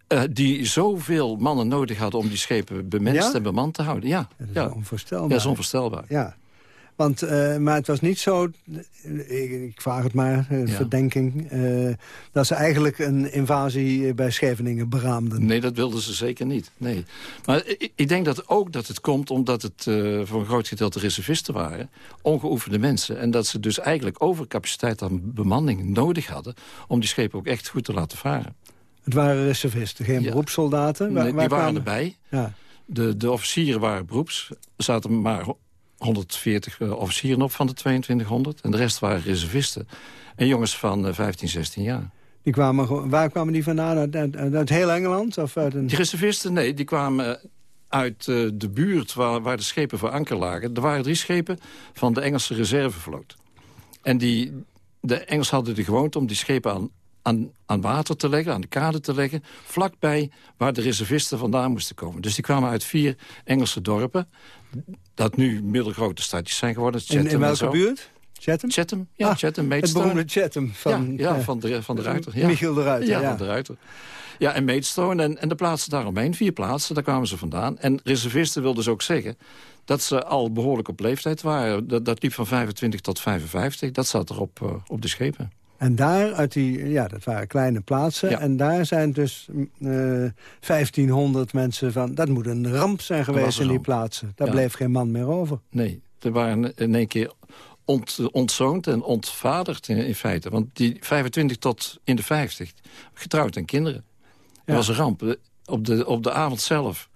eh, die zoveel mannen nodig hadden om die schepen bemenst Ja? en bemand te houden. Ja, Dat is ja. onvoorstelbaar. Ja, dat is onvoorstelbaar. Ja. Want, eh, maar het was niet zo, eh, ik, ik vraag het maar, eh, Ja. verdenking... eh, dat ze eigenlijk een invasie eh, bij Scheveningen beraamden. Nee, dat wilden ze zeker niet. Nee. Maar ik, ik denk dat ook dat het komt omdat het eh, voor een groot gedeelte reservisten waren. Ongeoefende mensen. En dat ze dus eigenlijk overcapaciteit aan bemanning nodig hadden... om die schepen ook echt goed te laten varen. Het waren reservisten, geen Ja. beroepssoldaten. Waar- Nee, waar die waren erbij. Ja. De, de officieren waren beroeps. Er zaten maar 140 eh, officieren op van de 2200. En de rest waren reservisten. En jongens van eh, 15, 16 jaar. Die kwamen, waar kwamen die vandaan? Uit, uit, uit heel Engeland? Of uit een... Die reservisten, nee, die kwamen uit eh, de buurt waar, waar de schepen voor anker lagen. Er waren drie schepen van de Engelse reservevloot. En die, de Engelsen hadden de gewoonte om die schepen aan, aan, aan water te leggen, aan de kade te leggen... vlakbij waar de reservisten vandaan moesten komen. Dus die kwamen uit vier Engelse dorpen... dat nu middelgrote stadjes zijn geworden. In, Chatham in en welke buurt? Chatham? Chatham, ja, Ah, Chatham, Het Maidstone. beroemde Chatham van, ja, ja, eh, van, de, van de Ruiter. Ja. Michiel de Ruiter, Ja, ja. van de Ruiter. Ja, en Maidstone en, en de plaatsen daaromheen, vier plaatsen, daar kwamen ze vandaan. En reservisten wilden dus ook zeggen dat ze al behoorlijk op leeftijd waren. Dat, dat liep van 25 tot 55, dat zat er op, eh, op de schepen. En daar, uit die, ja, dat waren kleine plaatsen. Ja. En daar zijn dus mm, eh 1500 mensen van... Dat moet een ramp zijn geweest in die plaatsen. Daar Ja. bleef geen man meer over. Nee, er waren in één keer ont, ontzoond en ontvaderd in, in feite. Want die 25 tot in de 50, getrouwd en kinderen. Dat Ja. was een ramp. Eh, Op de, op de avond zelf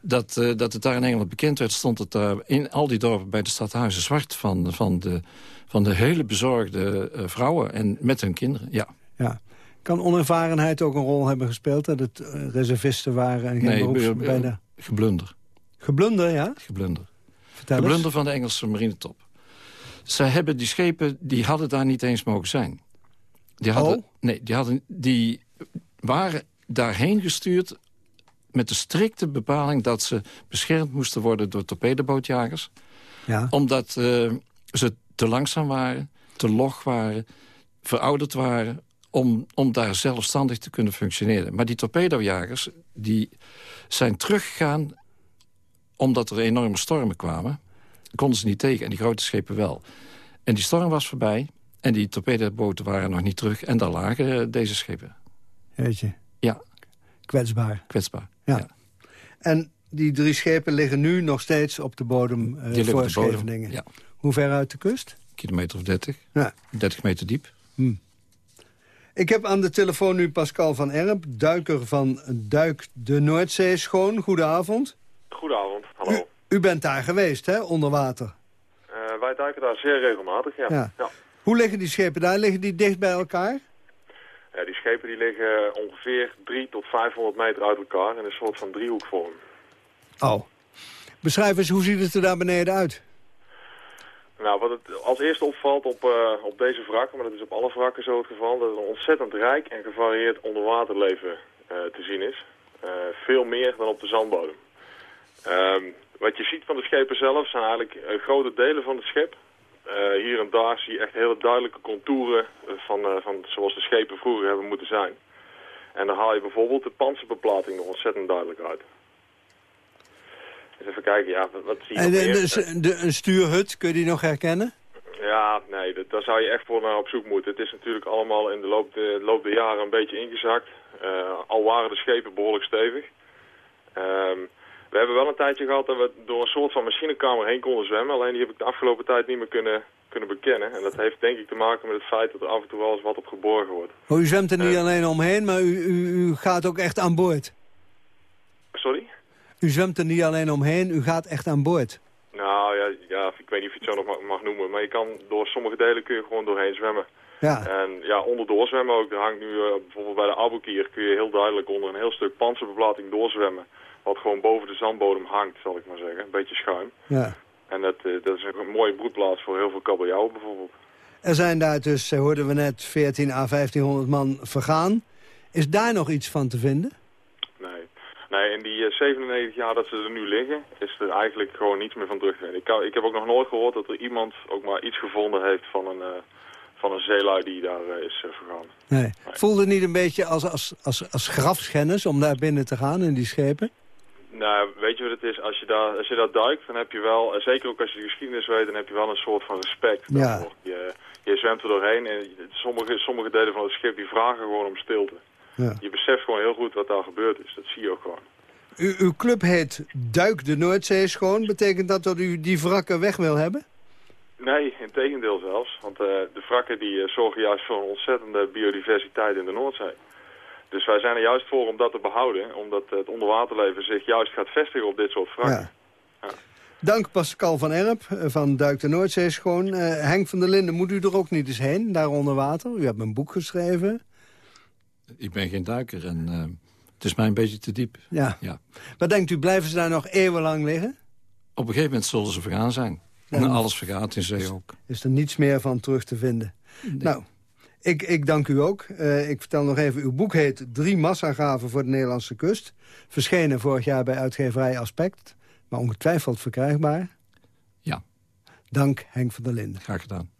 dat, eh, dat het daar in Engeland bekend werd... stond het daar in al die dorpen bij de stadhuizen zwart... van, van, de, van de hele bezorgde eh, vrouwen en met hun kinderen. Ja. Ja. Kan onervarenheid ook een rol hebben gespeeld? Dat het eh, reservisten waren en geen Nee, beroeps... bij de... Geblunder. Geblunder, ja? Geblunder. Vertel de eens. blunder van de Engelse marinetop. Zij hebben die schepen, die hadden daar niet eens mogen zijn. Die hadden, Oh? Nee, die, hadden, die waren daarheen gestuurd met de strikte bepaling... dat ze beschermd moesten worden door torpedobootjagers. Ja. Omdat eh, ze te langzaam waren, te log waren, verouderd waren... Om, om daar zelfstandig te kunnen functioneren. Maar die torpedojagers die zijn teruggegaan omdat er enorme stormen kwamen, konden ze niet tegen. En die grote schepen wel. En die storm was voorbij. En die torpedoboten waren nog niet terug. En daar lagen eh, deze schepen. Weet je, Ja, kwetsbaar. kwetsbaar. Ja. En die drie schepen liggen nu nog steeds op de bodem eh liggen voor de bodem, Scheveningen. ja. Hoe ver uit de kust? Kilometer of 30. Ja. 30 meter diep. Ik heb aan de telefoon nu Pascal van Erp, duiker van Duik de Noordzee Schoon. Goedenavond. Goedenavond, hallo. U bent daar geweest, hè, onder water. Eh, wij duiken daar zeer regelmatig, ja. Ja. Ja. Hoe liggen die schepen daar? Liggen die dicht bij elkaar? Ja, die schepen die liggen ongeveer 3 tot 500 meter uit elkaar in een soort van driehoekvorm. Oh. Beschrijf eens, hoe ziet het er daar beneden uit? Nou, wat het als eerste opvalt op, eh, op deze wrakken, maar dat is op alle wrakken zo het geval, dat er een ontzettend rijk en gevarieerd onderwaterleven eh, te zien is. Eh, veel meer dan op de zandbodem. Ehm, Wat je ziet van de schepen zelf zijn eigenlijk grote delen van het schip. Eh, hier en daar zie je echt hele duidelijke contouren eh, van, eh, van zoals de schepen vroeger hebben moeten zijn. En dan haal je bijvoorbeeld de panzerbeplating nog ontzettend duidelijk uit. Dus even kijken, ja, wat, zie je En de, de, de- een stuurhut, kun je die nog herkennen? Ja, nee, dat, daar zou je echt voor naar op zoek moeten. Het is natuurlijk allemaal in de loop, de, loop der jaren een beetje ingezakt. Al waren de schepen behoorlijk stevig. Ehm, we hebben wel een tijdje gehad dat we door een soort van machinekamer heen konden zwemmen. Alleen die heb ik de afgelopen tijd niet meer kunnen, kunnen bekennen. En dat heeft denk ik te maken met het feit dat er af en toe wel eens wat op geborgen wordt. Oh, u zwemt er niet alleen omheen, maar u, u, u gaat ook echt aan boord. Sorry? U zwemt er niet alleen omheen, u gaat echt aan boord. Nou ja, ja, ik weet niet of je het zo nog mag, mag noemen. Maar je kan door sommige delen kun je gewoon doorheen zwemmen. Ja. En ja, onderdoor zwemmen ook. Er hangt nu eh, bijvoorbeeld bij de Abukier kun je heel duidelijk onder een heel stuk panzerbeplating doorzwemmen. Wat gewoon boven de zandbodem hangt, zal ik maar zeggen. Een beetje schuim. Ja. En dat, eh, dat is een mooie broedplaats voor heel veel kabeljauwen bijvoorbeeld. Er zijn daar dus, eh, hoorden we net, 14 à 1500 man vergaan. Is daar nog iets van te vinden? Nee. Nee, in die eh, 97 jaar dat ze er nu liggen, is er eigenlijk gewoon niets meer van terug te vinden. Ik, kan- ik heb ook nog nooit gehoord dat er iemand ook maar iets gevonden heeft van een, eh, van een zeelui die daar eh, is eh, vergaan. Nee. Voelde het niet een beetje als, als, als, als grafschennis om daar binnen te gaan in die schepen? Nou, weet je wat het is? Als je daar, als je daar duikt, dan heb je wel, en zeker ook als je de geschiedenis weet, dan heb je wel een soort van respect. Ja. Je, je zwemt er doorheen en sommige, sommige delen van het schip die vragen gewoon om stilte. Ja. Je beseft gewoon heel goed wat daar gebeurd is. Dat zie je ook gewoon. U, uw club heet Duik de Noordzee schoon. Betekent dat dat u die wrakken weg wil hebben? Nee, in tegendeel zelfs. Want eh, de wrakken die eh, zorgen juist voor een ontzettende biodiversiteit in de Noordzee. Dus wij zijn er juist voor om dat te behouden. Omdat het onderwaterleven zich juist gaat vestigen op dit soort wrakken. Dank Pascal van Erp eh, van Duik de Noordzee schoon. Eh, Henk van der Linden, moet u er ook niet eens heen, daar onder water? U hebt een boek geschreven. Ik ben geen duiker en eh, het is mij een beetje te diep. Ja. Ja. Wat denkt u, blijven ze daar nog eeuwenlang liggen? Op een gegeven moment zullen ze vergaan zijn. Ja. En alles vergaat in zee ook. Is er niets meer van terug te vinden. Nou, ik, ik dank u ook. Eh, ik vertel nog even, uw boek heet Drie massagraven voor de Nederlandse kust. Verschenen vorig jaar bij uitgeverij Aspect. Maar ongetwijfeld verkrijgbaar. Ja. Dank Henk van der Linden. Graag gedaan.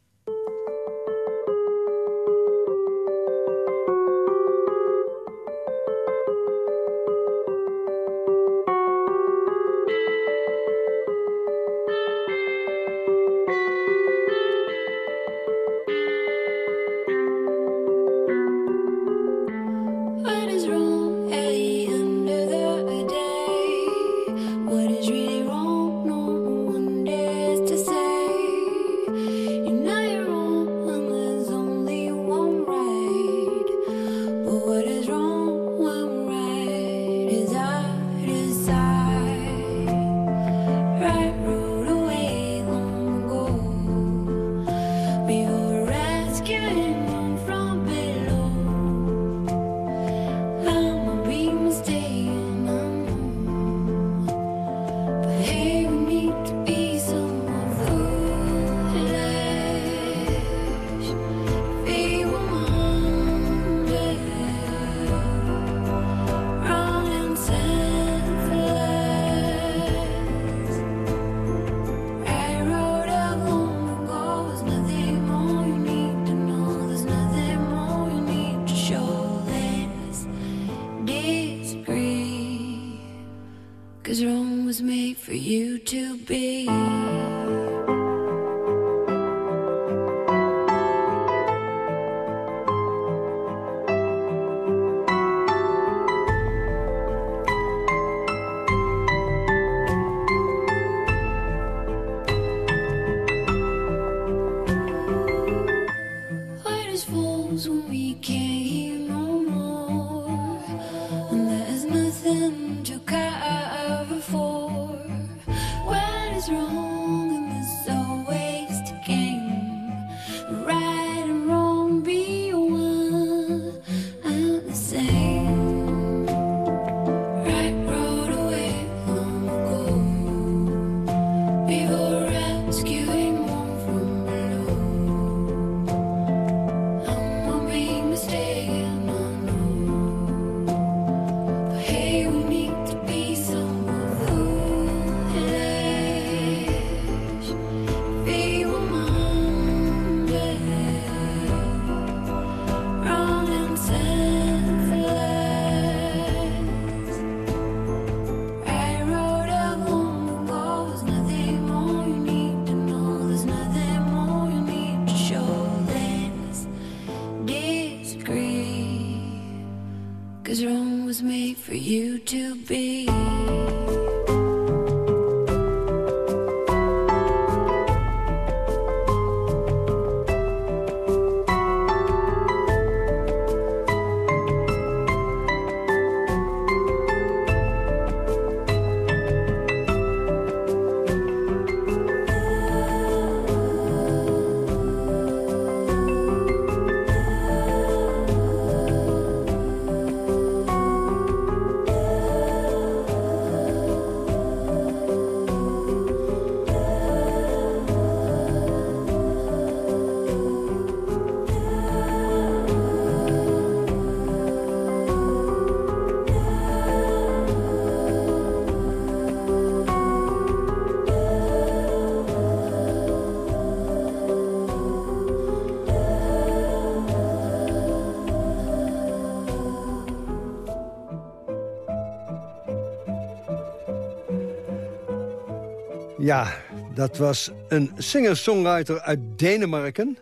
Ja, dat was een singer-songwriter uit Denemarken.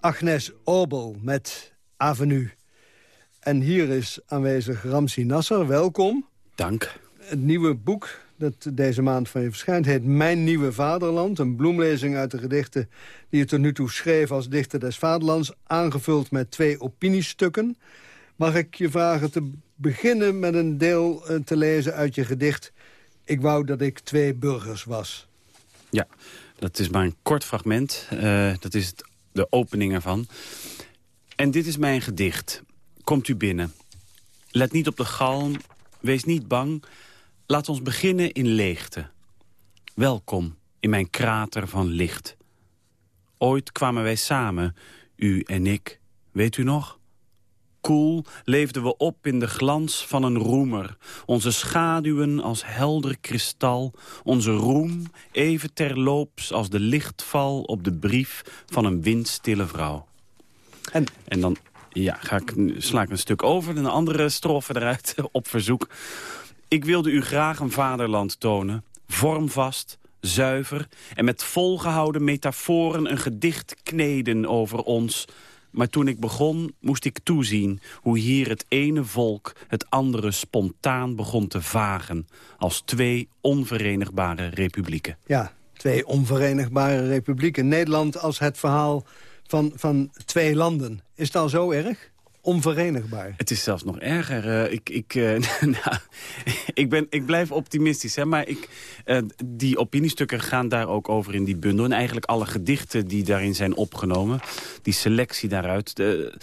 Agnes Obel met Avenue. En hier is aanwezig Ramsi Nasser, welkom. Dank. Het nieuwe boek dat deze maand van je verschijnt heet Mijn Nieuwe Vaderland. Een bloemlezing uit de gedichten die je tot nu toe schreef als dichter des vaderlands. Aangevuld met twee opiniestukken. Mag ik je vragen te beginnen met een deel eh, te lezen uit je gedicht... Ik wou dat ik twee burgers was. Ja, dat is maar een kort fragment. Uh, dat is de opening ervan. En dit is mijn gedicht. Komt u binnen. Let niet op de galm. Wees niet bang. Laat ons beginnen in leegte. Welkom in mijn krater van licht. Ooit kwamen wij samen, u en ik. Weet u nog? Koel leefden we op in de glans van een roemer. Onze schaduwen als helder kristal. Onze roem even terloops als de lichtval op de brief van een windstille vrouw. En, en dan ja, ga ik, sla ik een stuk over, een andere strofe eruit op verzoek. Ik wilde u graag een vaderland tonen, vormvast, zuiver... en met volgehouden metaforen een gedicht kneden over ons... Maar toen ik begon, moest ik toezien hoe hier het ene volk het andere spontaan begon te vagen. Als twee onverenigbare republieken. Ja, twee onverenigbare republieken. Nederland als het verhaal van, van twee landen. Is het al zo erg? Onverenigbaar. Het is zelfs nog erger. Uh, ik, ik, uh, nou, ik, ben, ik blijf optimistisch, hè, maar ik, uh, die opiniestukken gaan daar ook over in die bundel. En eigenlijk alle gedichten die daarin zijn opgenomen, die selectie daaruit... De,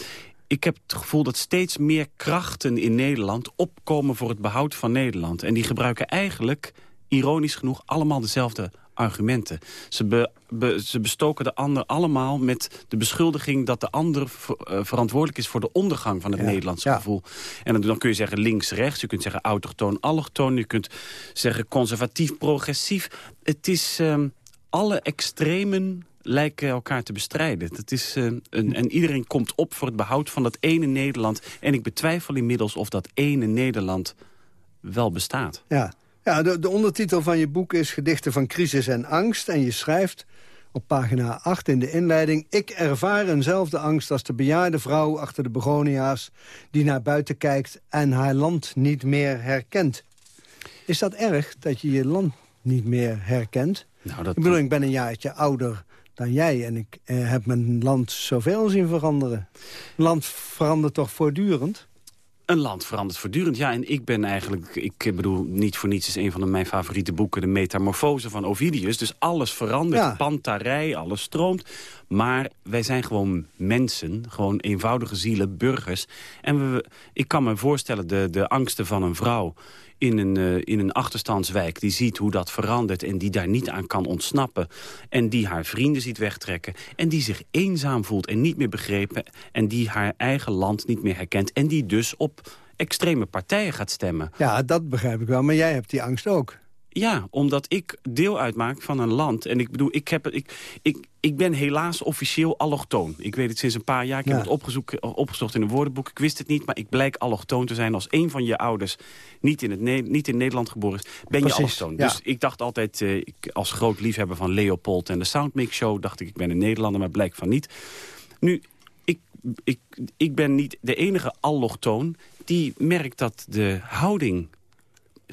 ik heb het gevoel dat steeds meer krachten in Nederland opkomen voor het behoud van Nederland. En die gebruiken eigenlijk, ironisch genoeg, allemaal dezelfde argumenten. Ze, be, ze bestoken de ander allemaal met de beschuldiging... dat de ander uh, verantwoordelijk is voor de ondergang van het ja, Nederlandse ja. gevoel. En dan, dan, kun je zeggen links-rechts, je kunt zeggen autochtoon, allochtoon... je kunt zeggen conservatief-progressief. Het is um, alle extremen lijken elkaar te bestrijden. Dat is, uh, een, en iedereen komt op voor het behoud van dat ene Nederland. En ik betwijfel inmiddels of dat ene Nederland wel bestaat. Ja, ja, de, de, ondertitel van je boek is Gedichten van crisis en angst. En je schrijft op pagina 8 in de inleiding... Ik ervaar eenzelfde angst als de bejaarde vrouw achter de begonia's... die naar buiten kijkt en haar land niet meer herkent. Is dat erg, dat je je land niet meer herkent? Nou, dat... Ik bedoel, ik ben een jaartje ouder dan jij. En ik eh, heb mijn land zoveel zien veranderen. Land verandert toch voortdurend? Een land verandert voortdurend. Ja, en ik ben eigenlijk, ik bedoel, niet voor niets is een van mijn favoriete boeken... de Metamorfose van Ovidius. Dus alles verandert, ja. pantarij, alles stroomt. Maar wij zijn gewoon mensen, gewoon eenvoudige zielen, burgers. En we, ik kan me voorstellen, de, de angsten van een vrouw in een, uh, in een achterstandswijk... die ziet hoe dat verandert en die daar niet aan kan ontsnappen... en die haar vrienden ziet wegtrekken... en die zich eenzaam voelt en niet meer begrepen... en die haar eigen land niet meer herkent... en die dus op extreme partijen gaat stemmen. Ja, dat begrijp ik wel, maar jij hebt die angst ook. Ja, omdat ik deel uitmaak van een land. En ik bedoel, ik, heb, ik, ik, ik ben helaas officieel allochtoon. Ik weet het sinds een paar jaar. Ik ja. heb het opgezoek, opgezocht in een woordenboek. Ik wist het niet, maar ik blijk allochtoon te zijn. Als een van je ouders niet in, het ne niet in Nederland geboren is, ben Precies, je allochtoon. Ja. Dus ik dacht altijd, uh, ik, als groot liefhebber van Leopold en de Soundmix Show... dacht ik, ik ben een Nederlander, maar blijk van niet. Nu, ik ik, ik ben niet de enige allochtoon die merkt dat de houding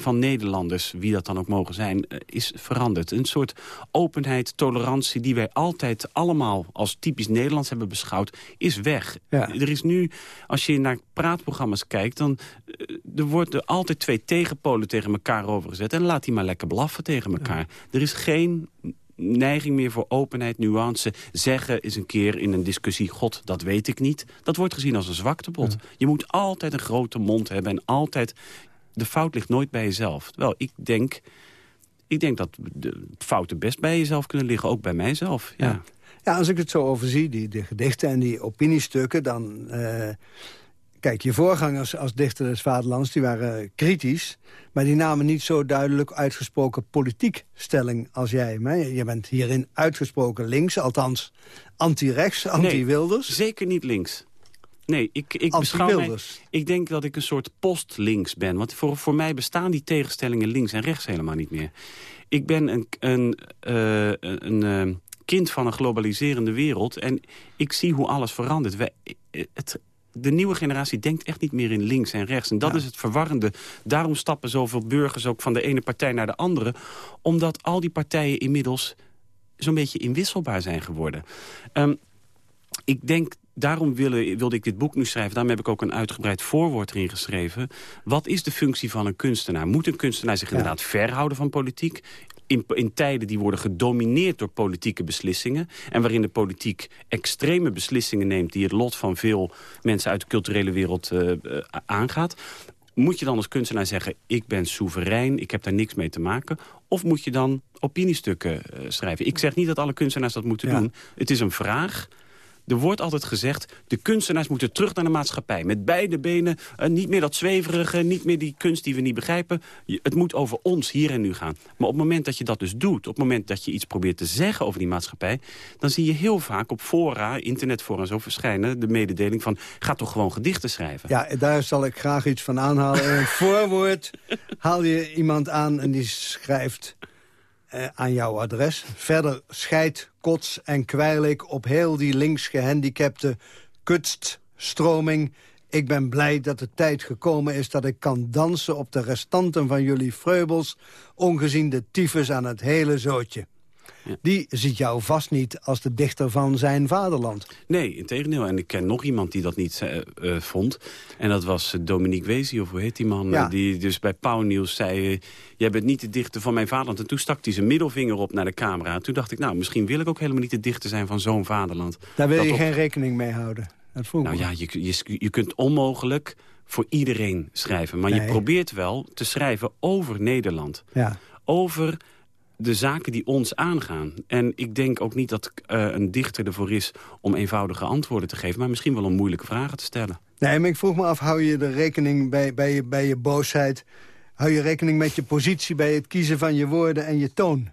van Nederlanders, wie dat dan ook mogen zijn, eh, is veranderd. Een soort openheid, tolerantie die wij altijd allemaal als typisch Nederlands hebben beschouwd, is weg. Er is nu, als je naar praatprogramma's kijkt, dan eh, er worden altijd twee tegenpolen tegen elkaar overgezet. En laat die maar lekker blaffen tegen elkaar. Er is geen neiging meer voor openheid, nuance. Zeggen is een keer in een discussie, god, dat weet ik niet. Dat wordt gezien als een zwaktebod. Je moet altijd een grote mond hebben en altijd... De fout ligt nooit bij jezelf. Terwijl ik denk, ik denk dat de fouten best bij jezelf kunnen liggen, ook bij mijzelf. Ja. Ja, als ik het zo overzie, die, de gedichten en die opiniestukken... dan... eh, kijk, je voorgangers als dichter des vaderlands... die waren kritisch, maar die namen niet zo duidelijk uitgesproken politiek stelling als jij. Maar je bent hierin uitgesproken links, althans anti-rechts, anti-Wilders. Nee, zeker niet links. Nee, ik, ik beschouw mij. Ik denk dat ik een soort post-links ben. Want voor, voor mij bestaan die tegenstellingen links en rechts helemaal niet meer. Ik ben een, een, eh, een, eh, kind van een globaliserende wereld. En ik zie hoe alles verandert. Wij, het, de nieuwe generatie denkt echt niet meer in links en rechts. En dat is het verwarrende. Daarom stappen zoveel burgers ook van de ene partij naar de andere. Omdat al die partijen inmiddels zo'n beetje inwisselbaar zijn geworden. Ehm, ik denk, daarom wilde, wilde ik dit boek nu schrijven. Daarom heb ik ook een uitgebreid voorwoord erin geschreven. Wat is de functie van een kunstenaar? Moet een kunstenaar zich inderdaad verhouden van politiek? In, in tijden die worden gedomineerd door politieke beslissingen... en waarin de politiek extreme beslissingen neemt... die het lot van veel mensen uit de culturele wereld eh, eh, aangaat... Moet je dan als kunstenaar zeggen, ik ben soeverein, ik heb daar niks mee te maken? Of moet je dan opiniestukken eh, schrijven? Ik zeg niet dat alle kunstenaars dat moeten doen. Het is een vraag. Er wordt altijd gezegd, de kunstenaars moeten terug naar de maatschappij. Met beide benen, eh, niet meer dat zweverige, niet meer die kunst die we niet begrijpen. Je- het moet over ons hier en nu gaan. Maar op het moment dat je dat dus doet, op het moment dat je iets probeert te zeggen over die maatschappij... dan zie je heel vaak op fora, internetfora en zo verschijnen... de mededeling van, ga toch gewoon gedichten schrijven. Ja, daar zal ik graag iets van aanhalen. Het voorwoord haal je iemand aan en die schrijft eh, aan jouw adres. Verder scheid, kots en kwijl ik op heel die links gehandicapte kutststroming. Ik ben blij dat de tijd gekomen is dat ik kan dansen op de restanten van jullie vreubels... ongezien de tyfus aan het hele zootje. Die ziet jou vast niet als de dichter van zijn vaderland. Nee, integendeel. En ik ken nog iemand die dat niet eh, eh, vond. En dat was eh, Dominique Wezi, of hoe heet die man? Ja. Die dus bij Pauw Nieuws zei... eh, jij bent niet de dichter van mijn vaderland. En toen stak hij zijn middelvinger op naar de camera. En toen dacht ik, nou, misschien wil ik ook helemaal niet de dichter zijn van zo'n vaderland. Daar wil Dat je op- geen rekening mee houden. Dat Nou me. ja, je, je, je kunt onmogelijk voor iedereen schrijven. Maar je probeert wel te schrijven over Nederland. Ja. Over de zaken die ons aangaan. En ik denk ook niet dat eh, een dichter ervoor is om eenvoudige antwoorden te geven... maar misschien wel om moeilijke vragen te stellen. Nee, maar ik vroeg me af, hou je de rekening bij, bij, je, bij je boosheid... hou je rekening met je positie bij het kiezen van je woorden en je toon?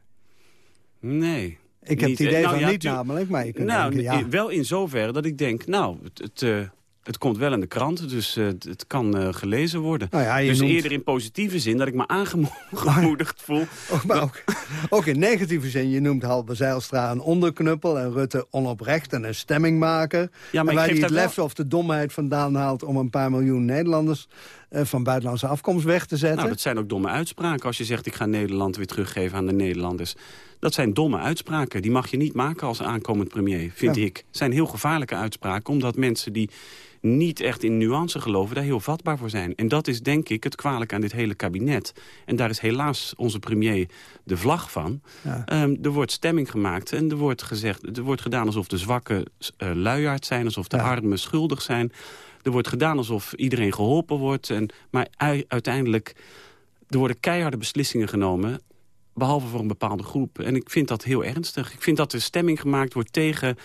Nee. Ik heb Niet, het eh, idee nou van ja, niet namelijk, maar je kunt nou, denken, ja. i- wel in zoverre dat ik denk, nou, het, het, eh, het komt wel in de krant, dus eh, het, kan eh, gelezen worden. Nou ja, dus noemt- eerder in positieve zin dat ik me aangemoedigd voel. Oh, maar ook, ook in negatieve zin, je noemt Halbe Zijlstra een onderknuppel... en Rutte onoprecht en een stemmingmaker. Ja, maar en ik waar hij het lef of de domheid vandaan haalt... om een paar miljoen Nederlanders eh, van buitenlandse afkomst weg te zetten. Nou, dat zijn ook domme uitspraken. Als je zegt, ik ga Nederland weer teruggeven aan de Nederlanders. Dat zijn domme uitspraken. Die mag je niet maken als aankomend premier, vind Ja. ik. Het zijn heel gevaarlijke uitspraken, omdat mensen die niet echt in nuance geloven... daar heel vatbaar voor zijn. En dat is denk ik het kwalijk aan dit hele kabinet. En daar is helaas onze premier de vlag van. Ja. Ehm, er wordt stemming gemaakt en er wordt, gezegd, er wordt gedaan alsof de zwakken eh, luiaard zijn... alsof de armen schuldig zijn. Er wordt gedaan alsof iedereen geholpen wordt. En, maar ui- uiteindelijk, er worden keiharde beslissingen genomen... behalve voor een bepaalde groep. En ik vind dat heel ernstig. Ik vind dat er stemming gemaakt wordt tegen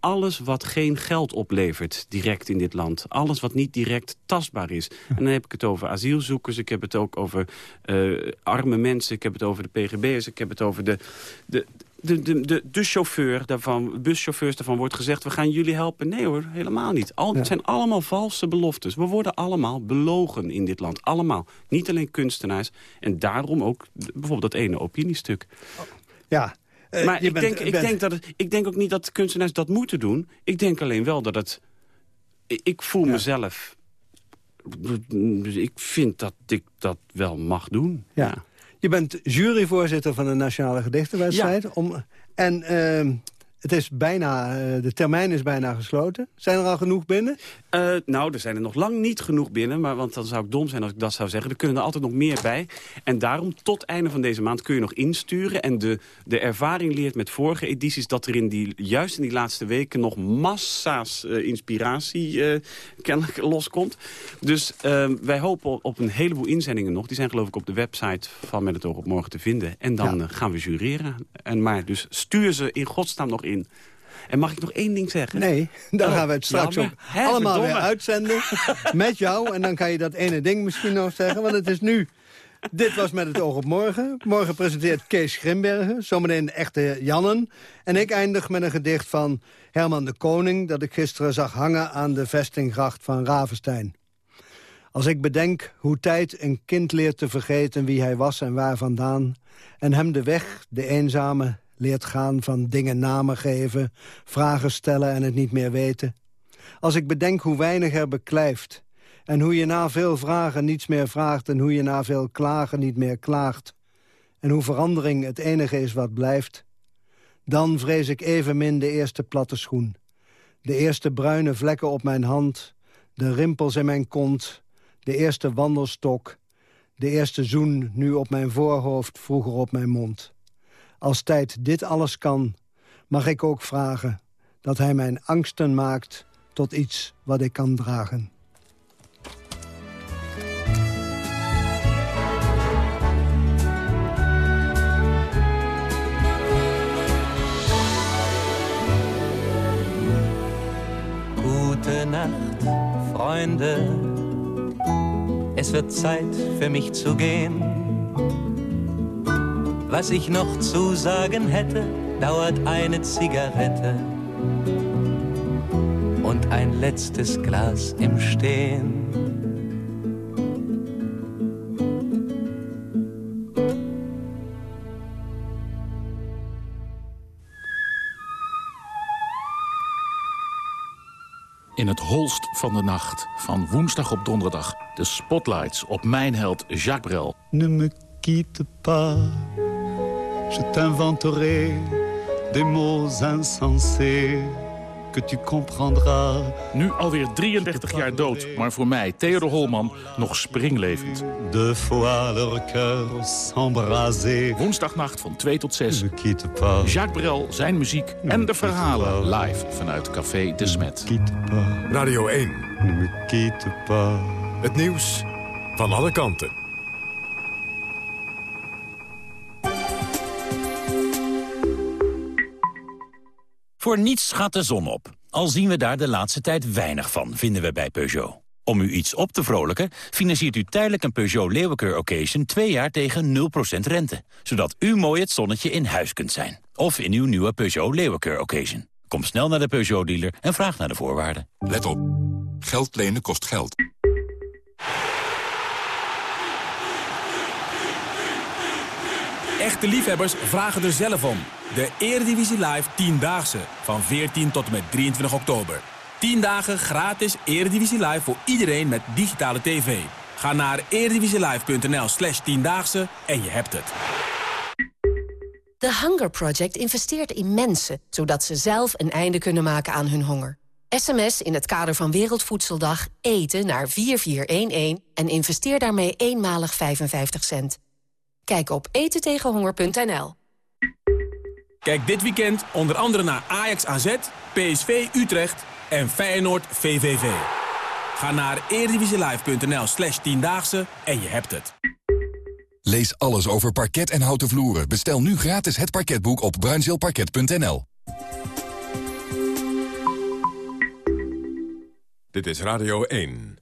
alles wat geen geld oplevert direct in dit land. Alles wat niet direct tastbaar is. En dan heb ik het over asielzoekers, ik heb het ook over eh, arme mensen... ik heb het over de pgb'ers, ik heb het over de... de de, de, de, de chauffeur daarvan, buschauffeurs daarvan wordt gezegd... we gaan jullie helpen. Nee hoor, helemaal niet. Al, Het zijn allemaal valse beloftes. We worden allemaal belogen in dit land. Allemaal. Niet alleen kunstenaars. En daarom ook bijvoorbeeld dat ene opiniestuk. Ja. Eh, maar ik, bent- denk, ik, bent- denk dat het, ik denk ook niet dat kunstenaars dat moeten doen. Ik denk alleen wel dat het Ik voel mezelf... Ik vind dat ik dat wel mag doen. Ja. Je bent juryvoorzitter van de Nationale Gedichtenwedstrijd. Om, en ehm, het is bijna, eh, de termijn is bijna gesloten. Zijn er al genoeg binnen? Eh, nou, er zijn er nog lang niet genoeg binnen. Maar, want dan zou ik dom zijn als ik dat zou zeggen. Er kunnen er altijd nog meer bij. En daarom, tot einde van deze maand kun je nog insturen. En de, de ervaring leert met vorige edities... dat er in die, juist in die laatste weken nog massa's eh, inspiratie kennelijk loskomt. Dus eh, wij hopen op, een heleboel inzendingen nog. Die zijn geloof ik op de website van Met het oog op morgen te vinden. En dan gaan we jureren. En maar dus stuur ze in godsnaam nog in. En mag ik nog één ding zeggen? Nee, dan Oh, gaan we het straks jammer. ook allemaal weer uitzenden. met jou. En dan kan je dat ene ding misschien nog zeggen. Want het is nu... Dit was Met het oog op morgen. Morgen presenteert Kees Grimbergen. Zometeen de echte Jannen. En ik eindig met een gedicht van Herman de Koning... dat ik gisteren zag hangen aan de vestinggracht van Ravenstein. Als ik bedenk hoe tijd een kind leert te vergeten... wie hij was en waar vandaan... en hem de weg, de eenzame, leert gaan van dingen namen geven... vragen stellen en het niet meer weten. Als ik bedenk hoe weinig er beklijft... en hoe je na veel vragen niets meer vraagt... en hoe je na veel klagen niet meer klaagt... en hoe verandering het enige is wat blijft... dan vrees ik evenmin de eerste platte schoen. De eerste bruine vlekken op mijn hand... de rimpels in mijn kont... de eerste wandelstok... de eerste zoen nu op mijn voorhoofd, vroeger op mijn mond. Als tijd dit alles kan, mag ik ook vragen... dat hij mijn angsten maakt tot iets wat ik kan dragen. Gute Nacht, Freunde. Es wird Zeit für mich zu gehen. Was ich noch zu sagen hätte, dauert eine Zigarette und ein letztes Glas im Stehen. In het holst van de nacht, van woensdag op donderdag... de spotlights op mijn held Jacques Brel. Ne me quitte pas, je t'inventerai des mots insensés que tu comprendras. Nu alweer 33 jaar dood, maar voor mij, Theodor Holman, nog springlevend. Deux fois leur cœur s'embraser. Woensdagnacht van 2 tot 6. Ne quitte pas. Jacques Brel, zijn muziek en de verhalen live vanuit Café De Smet. Radio 1. Ne me quitte pas. Het nieuws van alle kanten. Voor niets gaat de zon op. Al zien we daar de laatste tijd weinig van, vinden we bij Peugeot. Om u iets op te vrolijken, financiert u tijdelijk een Peugeot Leeuwenkeur Occasion... twee jaar tegen 0% rente. Zodat u mooi het zonnetje in huis kunt zijn. Of in uw nieuwe Peugeot Leeuwenkeur Occasion. Kom snel naar de Peugeot-dealer en vraag naar de voorwaarden. Let op. Geld lenen kost geld. Echte liefhebbers vragen er zelf om. De Eredivisie Live 10-daagse van 14 tot en met 23 oktober. 10 dagen gratis Eredivisie Live voor iedereen met digitale tv. Ga naar eredivisielive.nl slash 10-daagse en je hebt het. The Hunger Project investeert in mensen... zodat ze zelf een einde kunnen maken aan hun honger. SMS in het kader van Wereldvoedseldag eten naar 4411... en investeer daarmee eenmalig 55 cent. Kijk op etentegenhonger.nl. Kijk dit weekend onder andere naar Ajax AZ, PSV Utrecht en Feyenoord VVV. Ga naar eredivisielive.nl slash 10-daagse en je hebt het. Lees alles over parket en houten vloeren. Bestel nu gratis het parketboek op bruinzeelparket.nl. Dit is Radio 1.